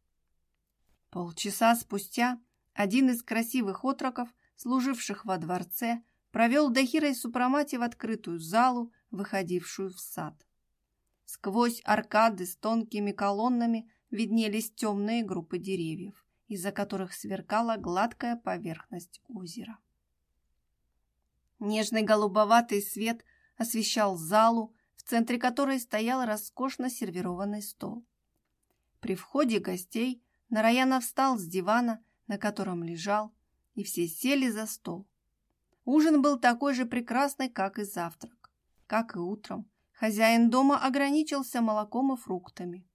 Полчаса спустя один из красивых отроков, служивших во дворце, провел Дахира и Супрамати в открытую залу, выходившую в сад. Сквозь аркады с тонкими колоннами виднелись темные группы деревьев, из-за которых сверкала гладкая поверхность озера. Нежный голубоватый свет освещал залу, в центре которой стоял роскошно сервированный стол. При входе гостей Нараяна встал с дивана, на котором лежал, и все сели за стол. Ужин был такой же прекрасный, как и завтрак. Как и утром, хозяин дома ограничился молоком и фруктами.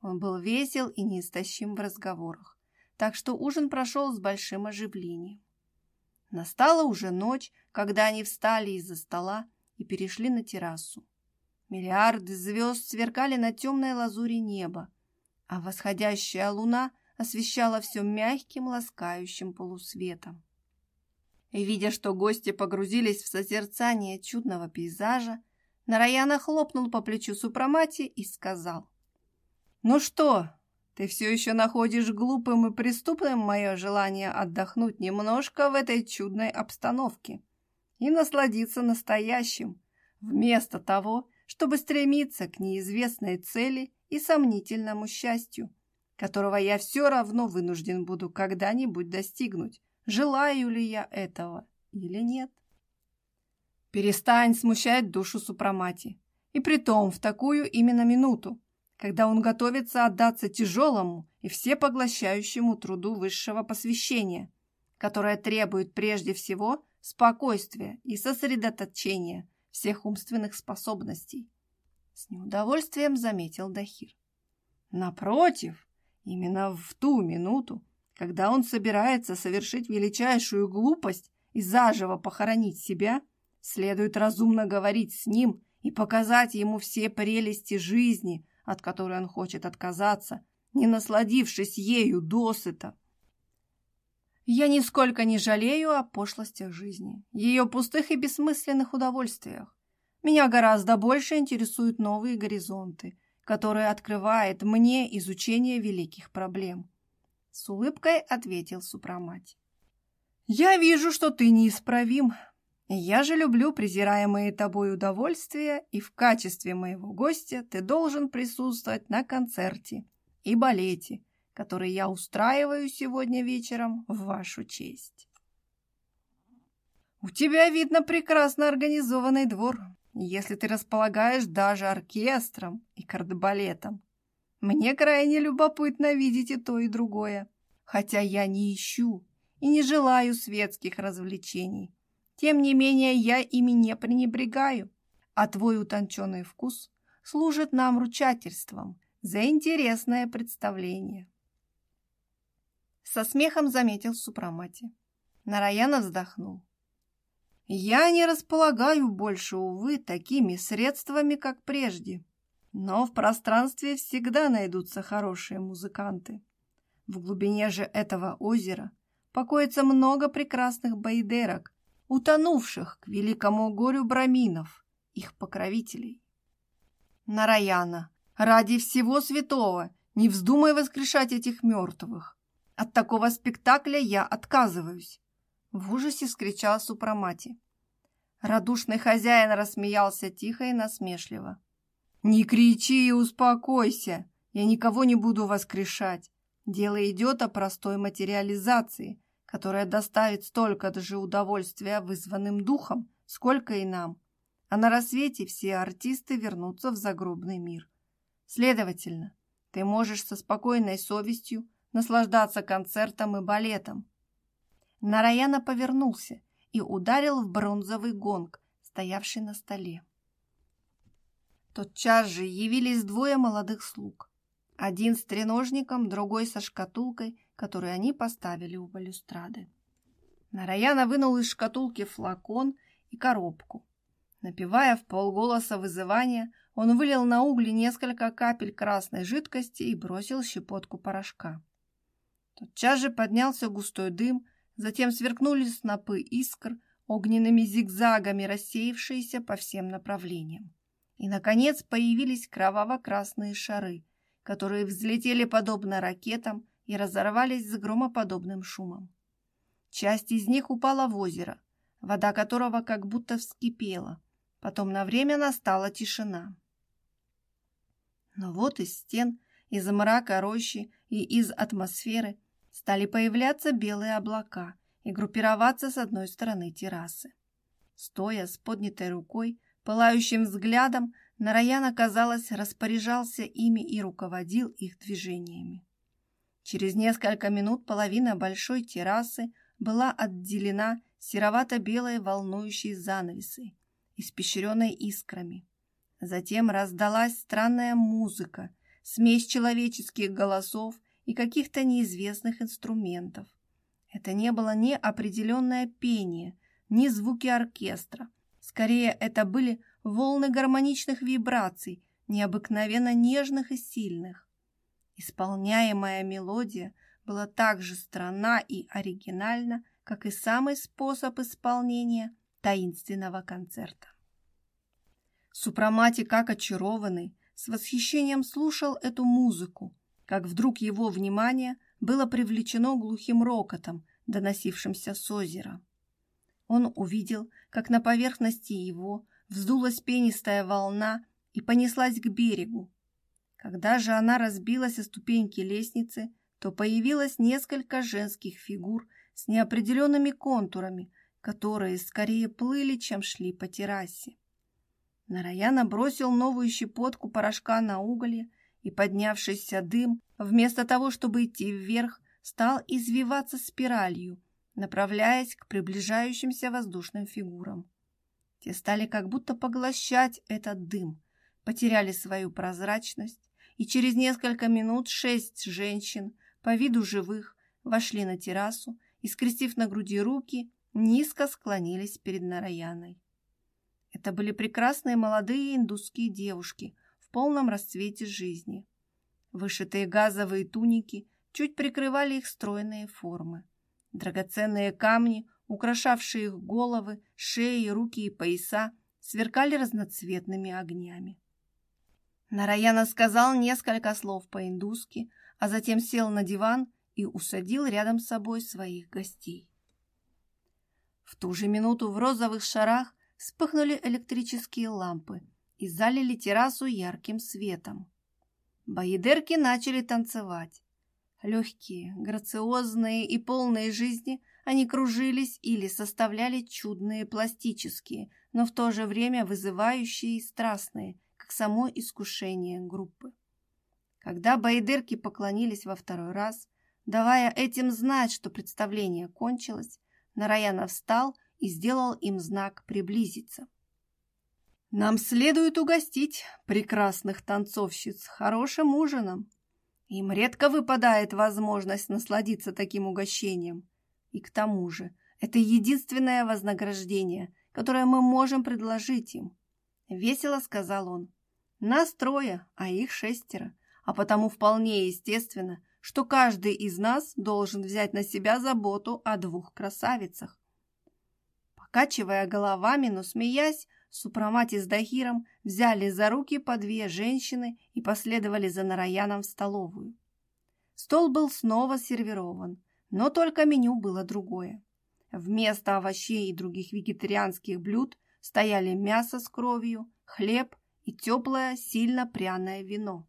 Он был весел и неистощим в разговорах, так что ужин прошел с большим оживлением. Настала уже ночь, когда они встали из-за стола и перешли на террасу. Миллиарды звезд сверкали на темной лазури неба, а восходящая луна освещала все мягким, ласкающим полусветом. И, видя, что гости погрузились в созерцание чудного пейзажа, Нараяна хлопнул по плечу супромати и сказал, «Ну что, ты все еще находишь глупым и преступным мое желание отдохнуть немножко в этой чудной обстановке и насладиться настоящим, вместо того, чтобы стремиться к неизвестной цели и сомнительному счастью, которого я все равно вынужден буду когда-нибудь достигнуть, желаю ли я этого или нет. Перестань смущать душу супромати, и притом в такую именно минуту, когда он готовится отдаться тяжелому и всепоглощающему труду высшего посвящения, которое требует прежде всего спокойствия и сосредоточения всех умственных способностей. С неудовольствием заметил Дахир. Напротив, именно в ту минуту, когда он собирается совершить величайшую глупость и заживо похоронить себя, следует разумно говорить с ним и показать ему все прелести жизни, от которой он хочет отказаться, не насладившись ею досыта. Я нисколько не жалею о пошлостях жизни, ее пустых и бессмысленных удовольствиях. Меня гораздо больше интересуют новые горизонты, которые открывает мне изучение великих проблем. С улыбкой ответил Супрамать. Я вижу, что ты неисправим, я же люблю презираемые тобой удовольствия, и в качестве моего гостя ты должен присутствовать на концерте и балете, который я устраиваю сегодня вечером в вашу честь. У тебя, видно, прекрасно организованный двор, если ты располагаешь даже оркестром и кардебалетом. Мне крайне любопытно видеть и то, и другое, хотя я не ищу и не желаю светских развлечений. Тем не менее, я ими не пренебрегаю, а твой утонченный вкус служит нам ручательством за интересное представление. Со смехом заметил Супрамати. Нараяна вздохнул. Я не располагаю больше, увы, такими средствами, как прежде. Но в пространстве всегда найдутся хорошие музыканты. В глубине же этого озера покоится много прекрасных байдерок, утонувших к великому горю браминов, их покровителей. Нараяна, ради всего святого, не вздумай воскрешать этих мертвых. От такого спектакля я отказываюсь. В ужасе скричал Супрамати. Радушный хозяин рассмеялся тихо и насмешливо. «Не кричи и успокойся, я никого не буду воскрешать. Дело идет о простой материализации, которая доставит столько же удовольствия вызванным духом, сколько и нам. А на рассвете все артисты вернутся в загробный мир. Следовательно, ты можешь со спокойной совестью наслаждаться концертом и балетом. Нараяна повернулся и ударил в бронзовый гонг, стоявший на столе. Тотчас же явились двое молодых слуг. Один с треножником, другой со шкатулкой, которую они поставили у балюстрады. Нараяна вынул из шкатулки флакон и коробку. Напивая в полголоса вызывания, он вылил на угли несколько капель красной жидкости и бросил щепотку порошка. Тотчас же поднялся густой дым, затем сверкнули снопы искр, огненными зигзагами рассеявшиеся по всем направлениям. И, наконец, появились кроваво-красные шары, которые взлетели подобно ракетам и разорвались с громоподобным шумом. Часть из них упала в озеро, вода которого как будто вскипела. Потом на время настала тишина. Но вот из стен, из мрака рощи и из атмосферы стали появляться белые облака и группироваться с одной стороны террасы. Стоя с поднятой рукой, пылающим взглядом, Нараян, казалось, распоряжался ими и руководил их движениями. Через несколько минут половина большой террасы была отделена серовато-белой волнующей занавесой, испещренной искрами. Затем раздалась странная музыка, смесь человеческих голосов и каких-то неизвестных инструментов. Это не было ни определенное пение, ни звуки оркестра. Скорее, это были волны гармоничных вибраций, необыкновенно нежных и сильных. Исполняемая мелодия была так же странна и оригинальна, как и самый способ исполнения таинственного концерта. Супрамати, как очарованный, с восхищением слушал эту музыку, как вдруг его внимание было привлечено глухим рокотом, доносившимся с озера. Он увидел, как на поверхности его вздулась пенистая волна и понеслась к берегу. Когда же она разбилась о ступеньки лестницы, то появилось несколько женских фигур с неопределенными контурами, которые скорее плыли, чем шли по террасе. Нараяна бросил новую щепотку порошка на уголье, и поднявшийся дым, вместо того, чтобы идти вверх, стал извиваться спиралью, направляясь к приближающимся воздушным фигурам. Те стали как будто поглощать этот дым, потеряли свою прозрачность, и через несколько минут шесть женщин, по виду живых, вошли на террасу и, скрестив на груди руки, низко склонились перед Нараяной. Это были прекрасные молодые индусские девушки полном расцвете жизни. Вышитые газовые туники чуть прикрывали их стройные формы. Драгоценные камни, украшавшие их головы, шеи, руки и пояса, сверкали разноцветными огнями. Нараяна сказал несколько слов по-индусски, а затем сел на диван и усадил рядом с собой своих гостей. В ту же минуту в розовых шарах вспыхнули электрические лампы и залили террасу ярким светом. Боедерки начали танцевать. Легкие, грациозные и полные жизни, они кружились или составляли чудные пластические, но в то же время вызывающие и страстные, как само искушение группы. Когда байдерки поклонились во второй раз, давая этим знать, что представление кончилось, Нараянов встал и сделал им знак приблизиться. «Нам следует угостить прекрасных танцовщиц хорошим ужином», им редко выпадает возможность насладиться таким угощением. И к тому же, это единственное вознаграждение, которое мы можем предложить им. Весело сказал он. Нас трое, а их шестеро. А потому вполне естественно, что каждый из нас должен взять на себя заботу о двух красавицах. Покачивая головами, но смеясь, Супрамати с Дахиром взяли за руки по две женщины и последовали за Нараяном в столовую. Стол был снова сервирован, но только меню было другое. Вместо овощей и других вегетарианских блюд стояли мясо с кровью, хлеб и теплое, сильно пряное вино.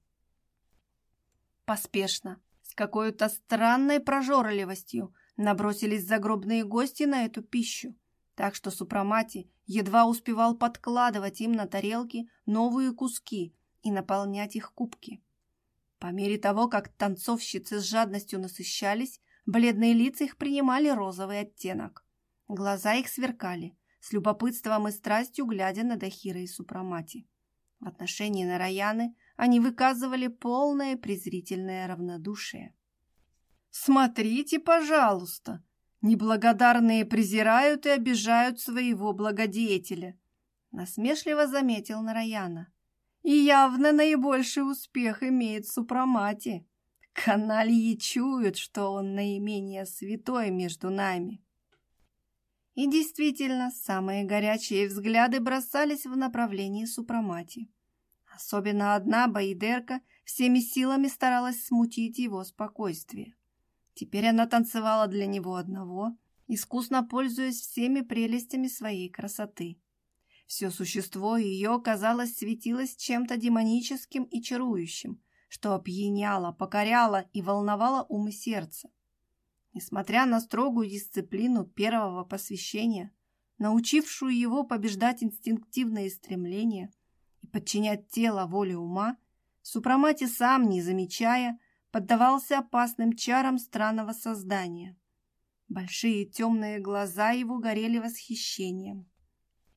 Поспешно, с какой-то странной прожорливостью, набросились загробные гости на эту пищу, так что Супрамати едва успевал подкладывать им на тарелки новые куски и наполнять их кубки. По мере того, как танцовщицы с жадностью насыщались, бледные лица их принимали розовый оттенок. Глаза их сверкали, с любопытством и страстью глядя на Дахира и Супрамати. В отношении Нараяны они выказывали полное презрительное равнодушие. «Смотрите, пожалуйста!» Неблагодарные презирают и обижают своего благодетеля, насмешливо заметил Нараяна. И явно наибольший успех имеет Супрамати. Канальи чуют, что он наименее святой между нами. И действительно, самые горячие взгляды бросались в направлении Супрамати. Особенно одна Баидерка всеми силами старалась смутить его спокойствие. Теперь она танцевала для него одного, искусно пользуясь всеми прелестями своей красоты. Все существо ее, казалось, светилось чем-то демоническим и чарующим, что опьяняло, покоряло и волновало ум и сердце. Несмотря на строгую дисциплину первого посвящения, научившую его побеждать инстинктивные стремления и подчинять тело воле ума, Супрамати сам, не замечая, поддавался опасным чарам странного создания. Большие темные глаза его горели восхищением.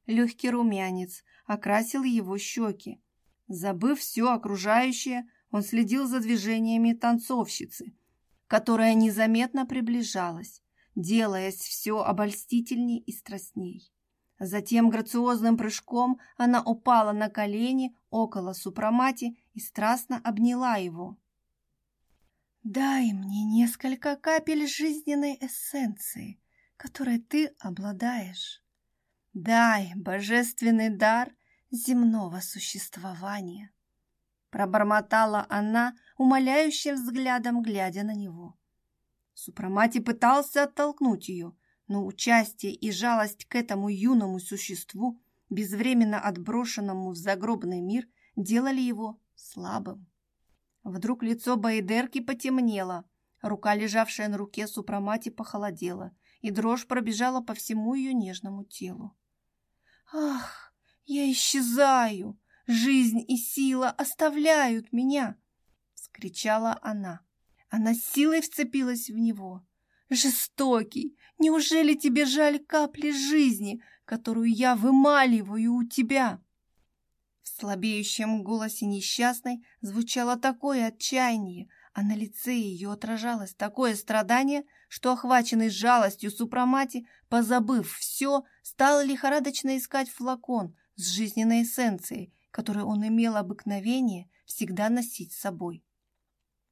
Легкий румянец окрасил его щеки. Забыв все окружающее, он следил за движениями танцовщицы, которая незаметно приближалась, делаясь все обольстительней и страстней. Затем грациозным прыжком она упала на колени около супрамати и страстно обняла его. «Дай мне несколько капель жизненной эссенции, которой ты обладаешь. Дай божественный дар земного существования», пробормотала она, умоляющим взглядом глядя на него. Супрамати пытался оттолкнуть ее, но участие и жалость к этому юному существу, безвременно отброшенному в загробный мир, делали его слабым. Вдруг лицо Байдерки потемнело, рука, лежавшая на руке Супрамати, похолодела, и дрожь пробежала по всему ее нежному телу. «Ах, я исчезаю! Жизнь и сила оставляют меня!» — скричала она. Она силой вцепилась в него. «Жестокий! Неужели тебе жаль капли жизни, которую я вымаливаю у тебя?» В слабеющем голосе несчастной звучало такое отчаяние, а на лице ее отражалось такое страдание, что, охваченный жалостью супрамати, позабыв все, стал лихорадочно искать флакон с жизненной эссенцией, которую он имел обыкновение всегда носить с собой.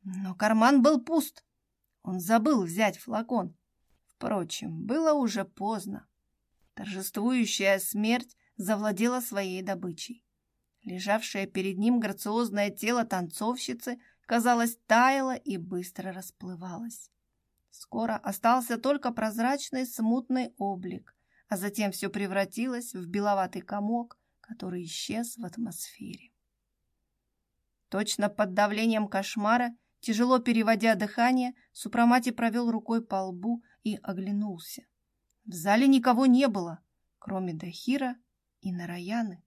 Но карман был пуст. Он забыл взять флакон. Впрочем, было уже поздно. Торжествующая смерть завладела своей добычей. Лежавшее перед ним грациозное тело танцовщицы, казалось, таяло и быстро расплывалось. Скоро остался только прозрачный смутный облик, а затем все превратилось в беловатый комок, который исчез в атмосфере. Точно под давлением кошмара Тяжело переводя дыхание, Супрамати провел рукой по лбу и оглянулся. В зале никого не было, кроме Дахира и Нараяны.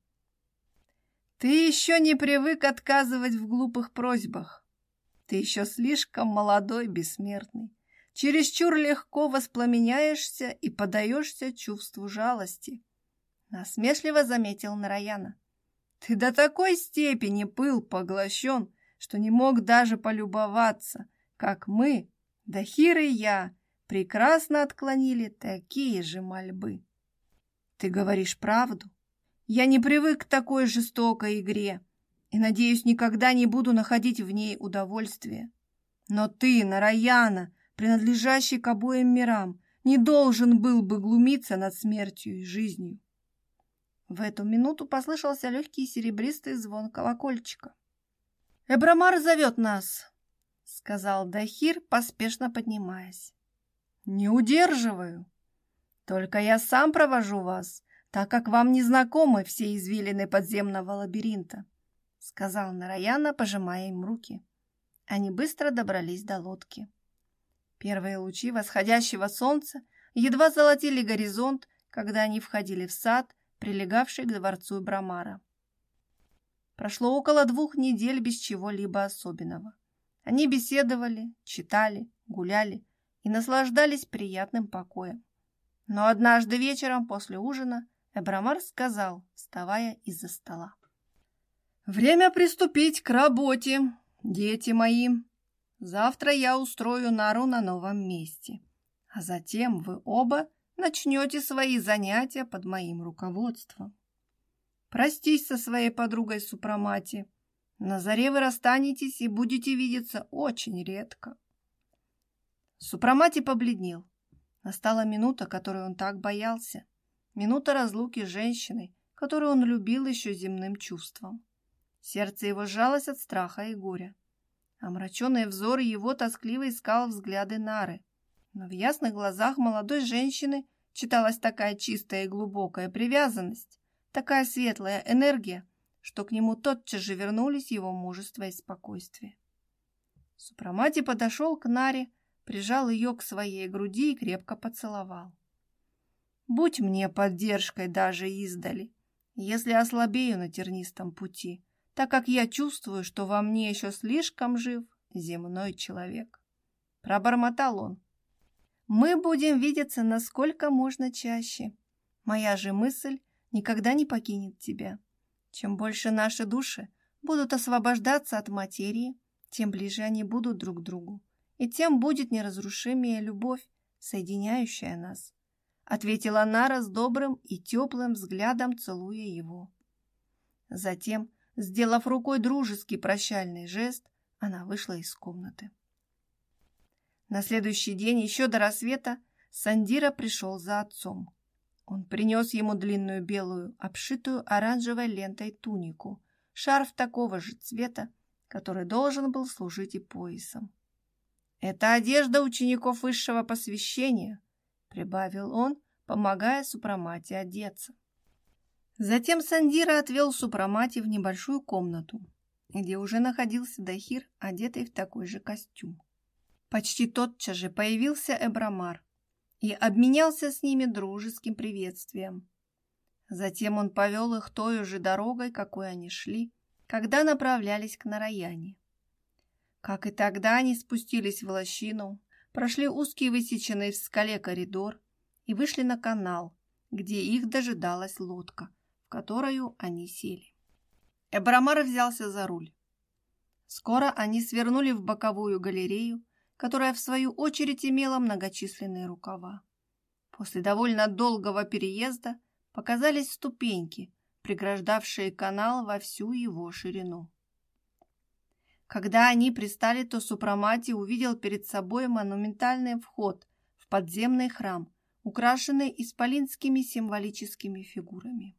«Ты еще не привык отказывать в глупых просьбах. Ты еще слишком молодой, бессмертный. Чересчур легко воспламеняешься и подаешься чувству жалости», — насмешливо заметил Нараяна. «Ты до такой степени пыл поглощен, что не мог даже полюбоваться, как мы, Дахир и я, прекрасно отклонили такие же мольбы. Ты говоришь правду. Я не привык к такой жестокой игре и, надеюсь, никогда не буду находить в ней удовольствие. Но ты, Нараяна, принадлежащий к обоим мирам, не должен был бы глумиться над смертью и жизнью. В эту минуту послышался легкий серебристый звон колокольчика. «Эбрамар зовет нас», — сказал Дахир, поспешно поднимаясь. «Не удерживаю. Только я сам провожу вас, так как вам не знакомы все извилины подземного лабиринта», — сказал Нараяна, пожимая им руки. Они быстро добрались до лодки. Первые лучи восходящего солнца едва золотили горизонт, когда они входили в сад, прилегавший к дворцу Брамара. Прошло около двух недель без чего-либо особенного. Они беседовали, читали, гуляли и наслаждались приятным покоем. Но однажды вечером после ужина Эбрамар сказал, вставая из-за стола. «Время приступить к работе, дети мои. Завтра я устрою нару на новом месте, а затем вы оба начнете свои занятия под моим руководством. Простись со своей подругой Супрамати. На заре вы расстанетесь и будете видеться очень редко. Супрамати побледнел. Настала минута, которой он так боялся. Минута разлуки с женщиной, которую он любил еще земным чувством. Сердце его сжалось от страха и горя. Омраченный взор его тоскливо искал взгляды Нары. Но в ясных глазах молодой женщины читалась такая чистая и глубокая привязанность, такая светлая энергия, что к нему тотчас же вернулись его мужество и спокойствие. Супрамати подошел к Наре, прижал ее к своей груди и крепко поцеловал. Будь мне поддержкой даже издали, если ослабею на тернистом пути, так как я чувствую, что во мне еще слишком жив земной человек. Пробормотал он. Мы будем видеться насколько можно чаще. Моя же мысль никогда не покинет тебя. Чем больше наши души будут освобождаться от материи, тем ближе они будут друг к другу, и тем будет неразрушимее любовь, соединяющая нас ответила Нара с добрым и теплым взглядом, целуя его. Затем, сделав рукой дружеский прощальный жест, она вышла из комнаты. На следующий день, еще до рассвета, Сандира пришел за отцом. Он принес ему длинную белую, обшитую оранжевой лентой тунику, шарф такого же цвета, который должен был служить и поясом. «Это одежда учеников высшего посвящения», прибавил он, помогая Супрамате одеться. Затем Сандира отвел Супрамати в небольшую комнату, где уже находился Дахир, одетый в такой же костюм. Почти тотчас же появился Эбрамар и обменялся с ними дружеским приветствием. Затем он повел их той же дорогой, какой они шли, когда направлялись к Нараяне. Как и тогда они спустились в лощину, прошли узкий высеченный в скале коридор и вышли на канал, где их дожидалась лодка, в которую они сели. Эбрамар взялся за руль. Скоро они свернули в боковую галерею, которая в свою очередь имела многочисленные рукава. После довольно долгого переезда показались ступеньки, преграждавшие канал во всю его ширину. Когда они пристали, то Супрамати увидел перед собой монументальный вход в подземный храм, украшенный исполинскими символическими фигурами.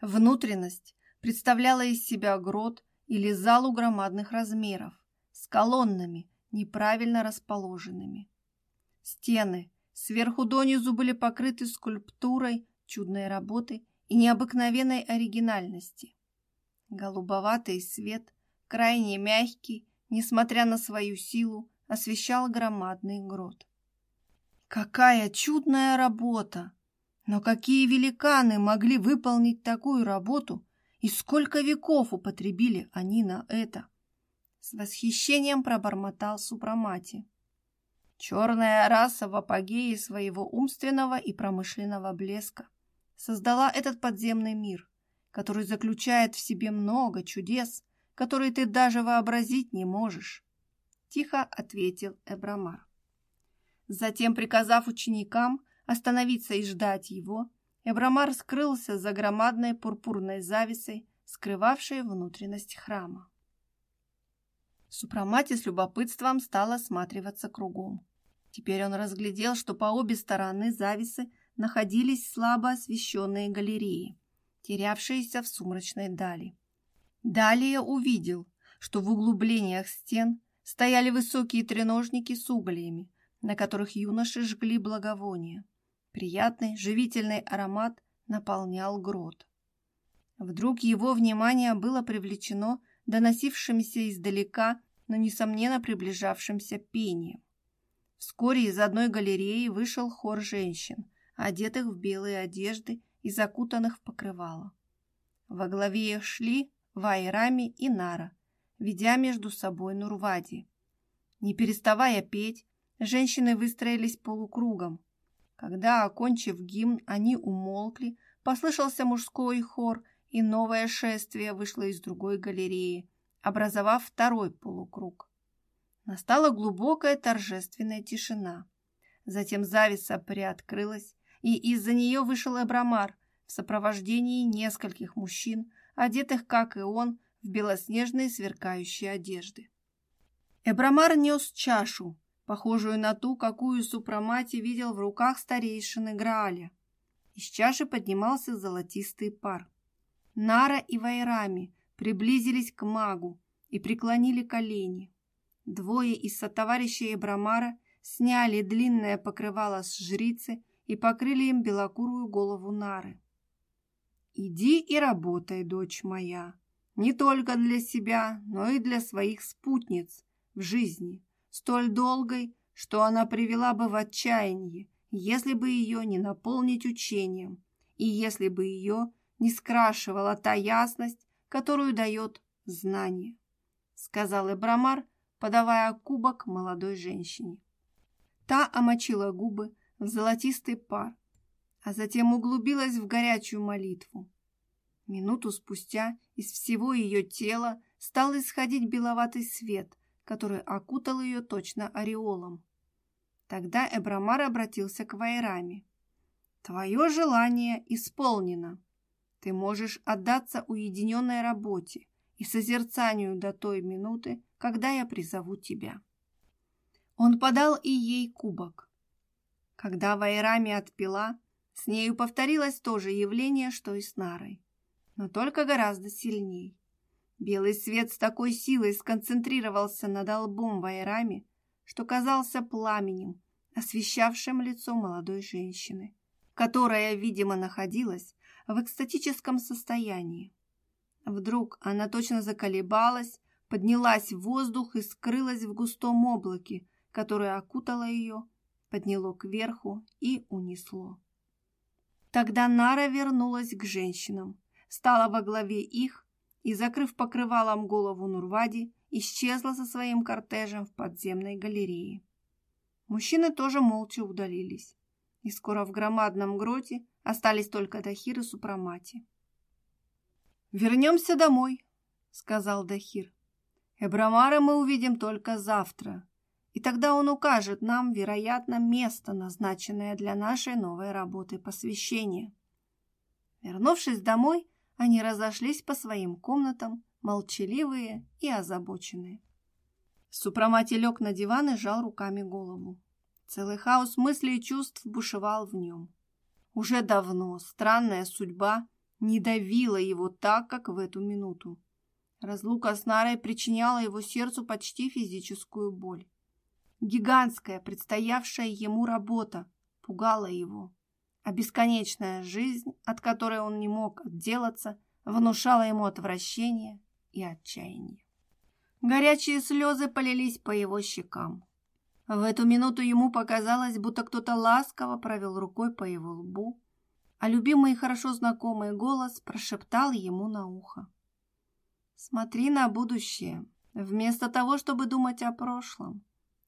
Внутренность представляла из себя грот или залу громадных размеров с колоннами, неправильно расположенными. Стены сверху донизу были покрыты скульптурой чудной работы и необыкновенной оригинальности. Голубоватый свет, крайне мягкий, несмотря на свою силу, освещал громадный грот. Какая чудная работа! Но какие великаны могли выполнить такую работу, и сколько веков употребили они на это? С восхищением пробормотал Супрамати. Черная раса в апогее своего умственного и промышленного блеска создала этот подземный мир, который заключает в себе много чудес, которые ты даже вообразить не можешь. Тихо ответил Эбрамар. Затем, приказав ученикам остановиться и ждать его, Эбрамар скрылся за громадной пурпурной завесой, скрывавшей внутренность храма. Супрамати с любопытством стал осматриваться кругом. Теперь он разглядел, что по обе стороны завесы находились слабо освещенные галереи, терявшиеся в сумрачной дали. Далее увидел, что в углублениях стен стояли высокие треножники с угольями, на которых юноши жгли благовония. Приятный, живительный аромат наполнял грот. Вдруг его внимание было привлечено доносившимся издалека, но, несомненно, приближавшимся пением. Вскоре из одной галереи вышел хор женщин, одетых в белые одежды и закутанных в покрывало. Во главе шли Вайрами и Нара, ведя между собой Нурвади. Не переставая петь, Женщины выстроились полукругом. Когда, окончив гимн, они умолкли, послышался мужской хор, и новое шествие вышло из другой галереи, образовав второй полукруг. Настала глубокая торжественная тишина. Затем зависа приоткрылась, и из-за нее вышел Эбрамар в сопровождении нескольких мужчин, одетых, как и он, в белоснежные сверкающие одежды. Эбрамар нес чашу, похожую на ту, какую Супрамати видел в руках старейшины Грааля. Из чаши поднимался золотистый пар. Нара и Вайрами приблизились к магу и преклонили колени. Двое из сотоварищей Эбрамара сняли длинное покрывало с жрицы и покрыли им белокурую голову Нары. «Иди и работай, дочь моя, не только для себя, но и для своих спутниц в жизни», столь долгой, что она привела бы в отчаяние, если бы ее не наполнить учением, и если бы ее не скрашивала та ясность, которую дает знание, сказал Эбрамар, подавая кубок молодой женщине. Та омочила губы золотистый пар, а затем углубилась в горячую молитву. Минуту спустя из всего ее тела стал исходить беловатый свет, который окутал ее точно ореолом. Тогда Эбрамар обратился к Вайраме. «Твое желание исполнено. Ты можешь отдаться уединенной работе и созерцанию до той минуты, когда я призову тебя». Он подал и ей кубок. Когда Вайрами отпила, с нею повторилось то же явление, что и с Нарой, но только гораздо сильней. Белый свет с такой силой сконцентрировался над лбом Вайрами, что казался пламенем, освещавшим лицо молодой женщины, которая, видимо, находилась в экстатическом состоянии. Вдруг она точно заколебалась, поднялась в воздух и скрылась в густом облаке, которое окутало ее, подняло кверху и унесло. Тогда Нара вернулась к женщинам, стала во главе их и, закрыв покрывалом голову Нурвади, исчезла со своим кортежем в подземной галерее. Мужчины тоже молча удалились, и скоро в громадном гроте остались только Дахир и Супрамати. «Вернемся домой», — сказал Дахир. «Эбрамара мы увидим только завтра, и тогда он укажет нам, вероятно, место, назначенное для нашей новой работы посвящения. Вернувшись домой, они разошлись по своим комнатам, молчаливые и озабоченные. Супрамати лег на диван и сжал руками голову. Целый хаос мыслей и чувств бушевал в нем. Уже давно странная судьба не давила его так, как в эту минуту. Разлука с Нарой причиняла его сердцу почти физическую боль. Гигантская, предстоявшая ему работа, пугала его, а бесконечная жизнь, от которой он не мог отделаться, внушала ему отвращение и отчаяние. Горячие слезы полились по его щекам. В эту минуту ему показалось, будто кто-то ласково провел рукой по его лбу, а любимый и хорошо знакомый голос прошептал ему на ухо. «Смотри на будущее, вместо того, чтобы думать о прошлом.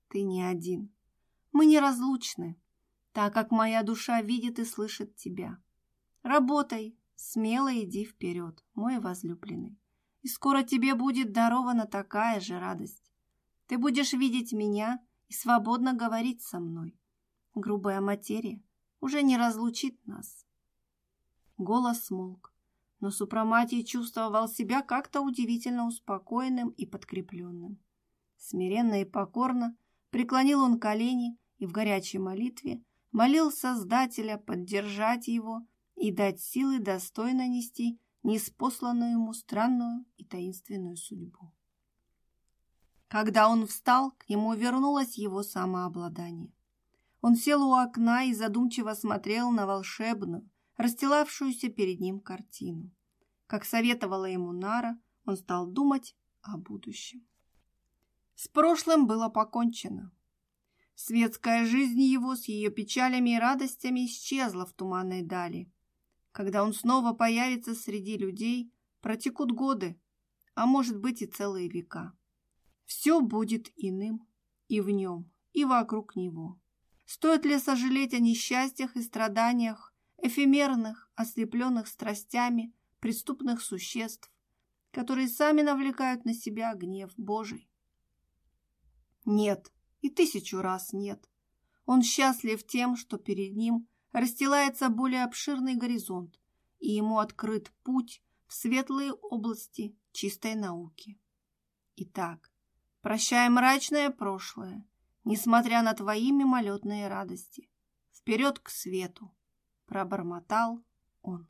Ты не один. Мы неразлучны, так как моя душа видит и слышит тебя. Работай, смело иди вперед, мой возлюбленный, и скоро тебе будет дарована такая же радость. Ты будешь видеть меня и свободно говорить со мной. Грубая материя уже не разлучит нас. Голос смолк, но Супраматий чувствовал себя как-то удивительно успокоенным и подкрепленным. Смиренно и покорно Преклонил он колени и в горячей молитве молил Создателя поддержать его и дать силы достойно нести неспосланную ему странную и таинственную судьбу. Когда он встал, к нему вернулось его самообладание. Он сел у окна и задумчиво смотрел на волшебную, расстилавшуюся перед ним картину. Как советовала ему Нара, он стал думать о будущем. С прошлым было покончено. Светская жизнь его с ее печалями и радостями исчезла в туманной дали. Когда он снова появится среди людей, протекут годы, а может быть и целые века. Все будет иным и в нем, и вокруг него. Стоит ли сожалеть о несчастьях и страданиях, эфемерных, ослепленных страстями, преступных существ, которые сами навлекают на себя гнев Божий? Нет, и тысячу раз нет. Он счастлив тем, что перед ним расстилается более обширный горизонт, и ему открыт путь в светлые области чистой науки. Итак, прощай мрачное прошлое, несмотря на твои мимолетные радости. Вперед к свету, пробормотал он.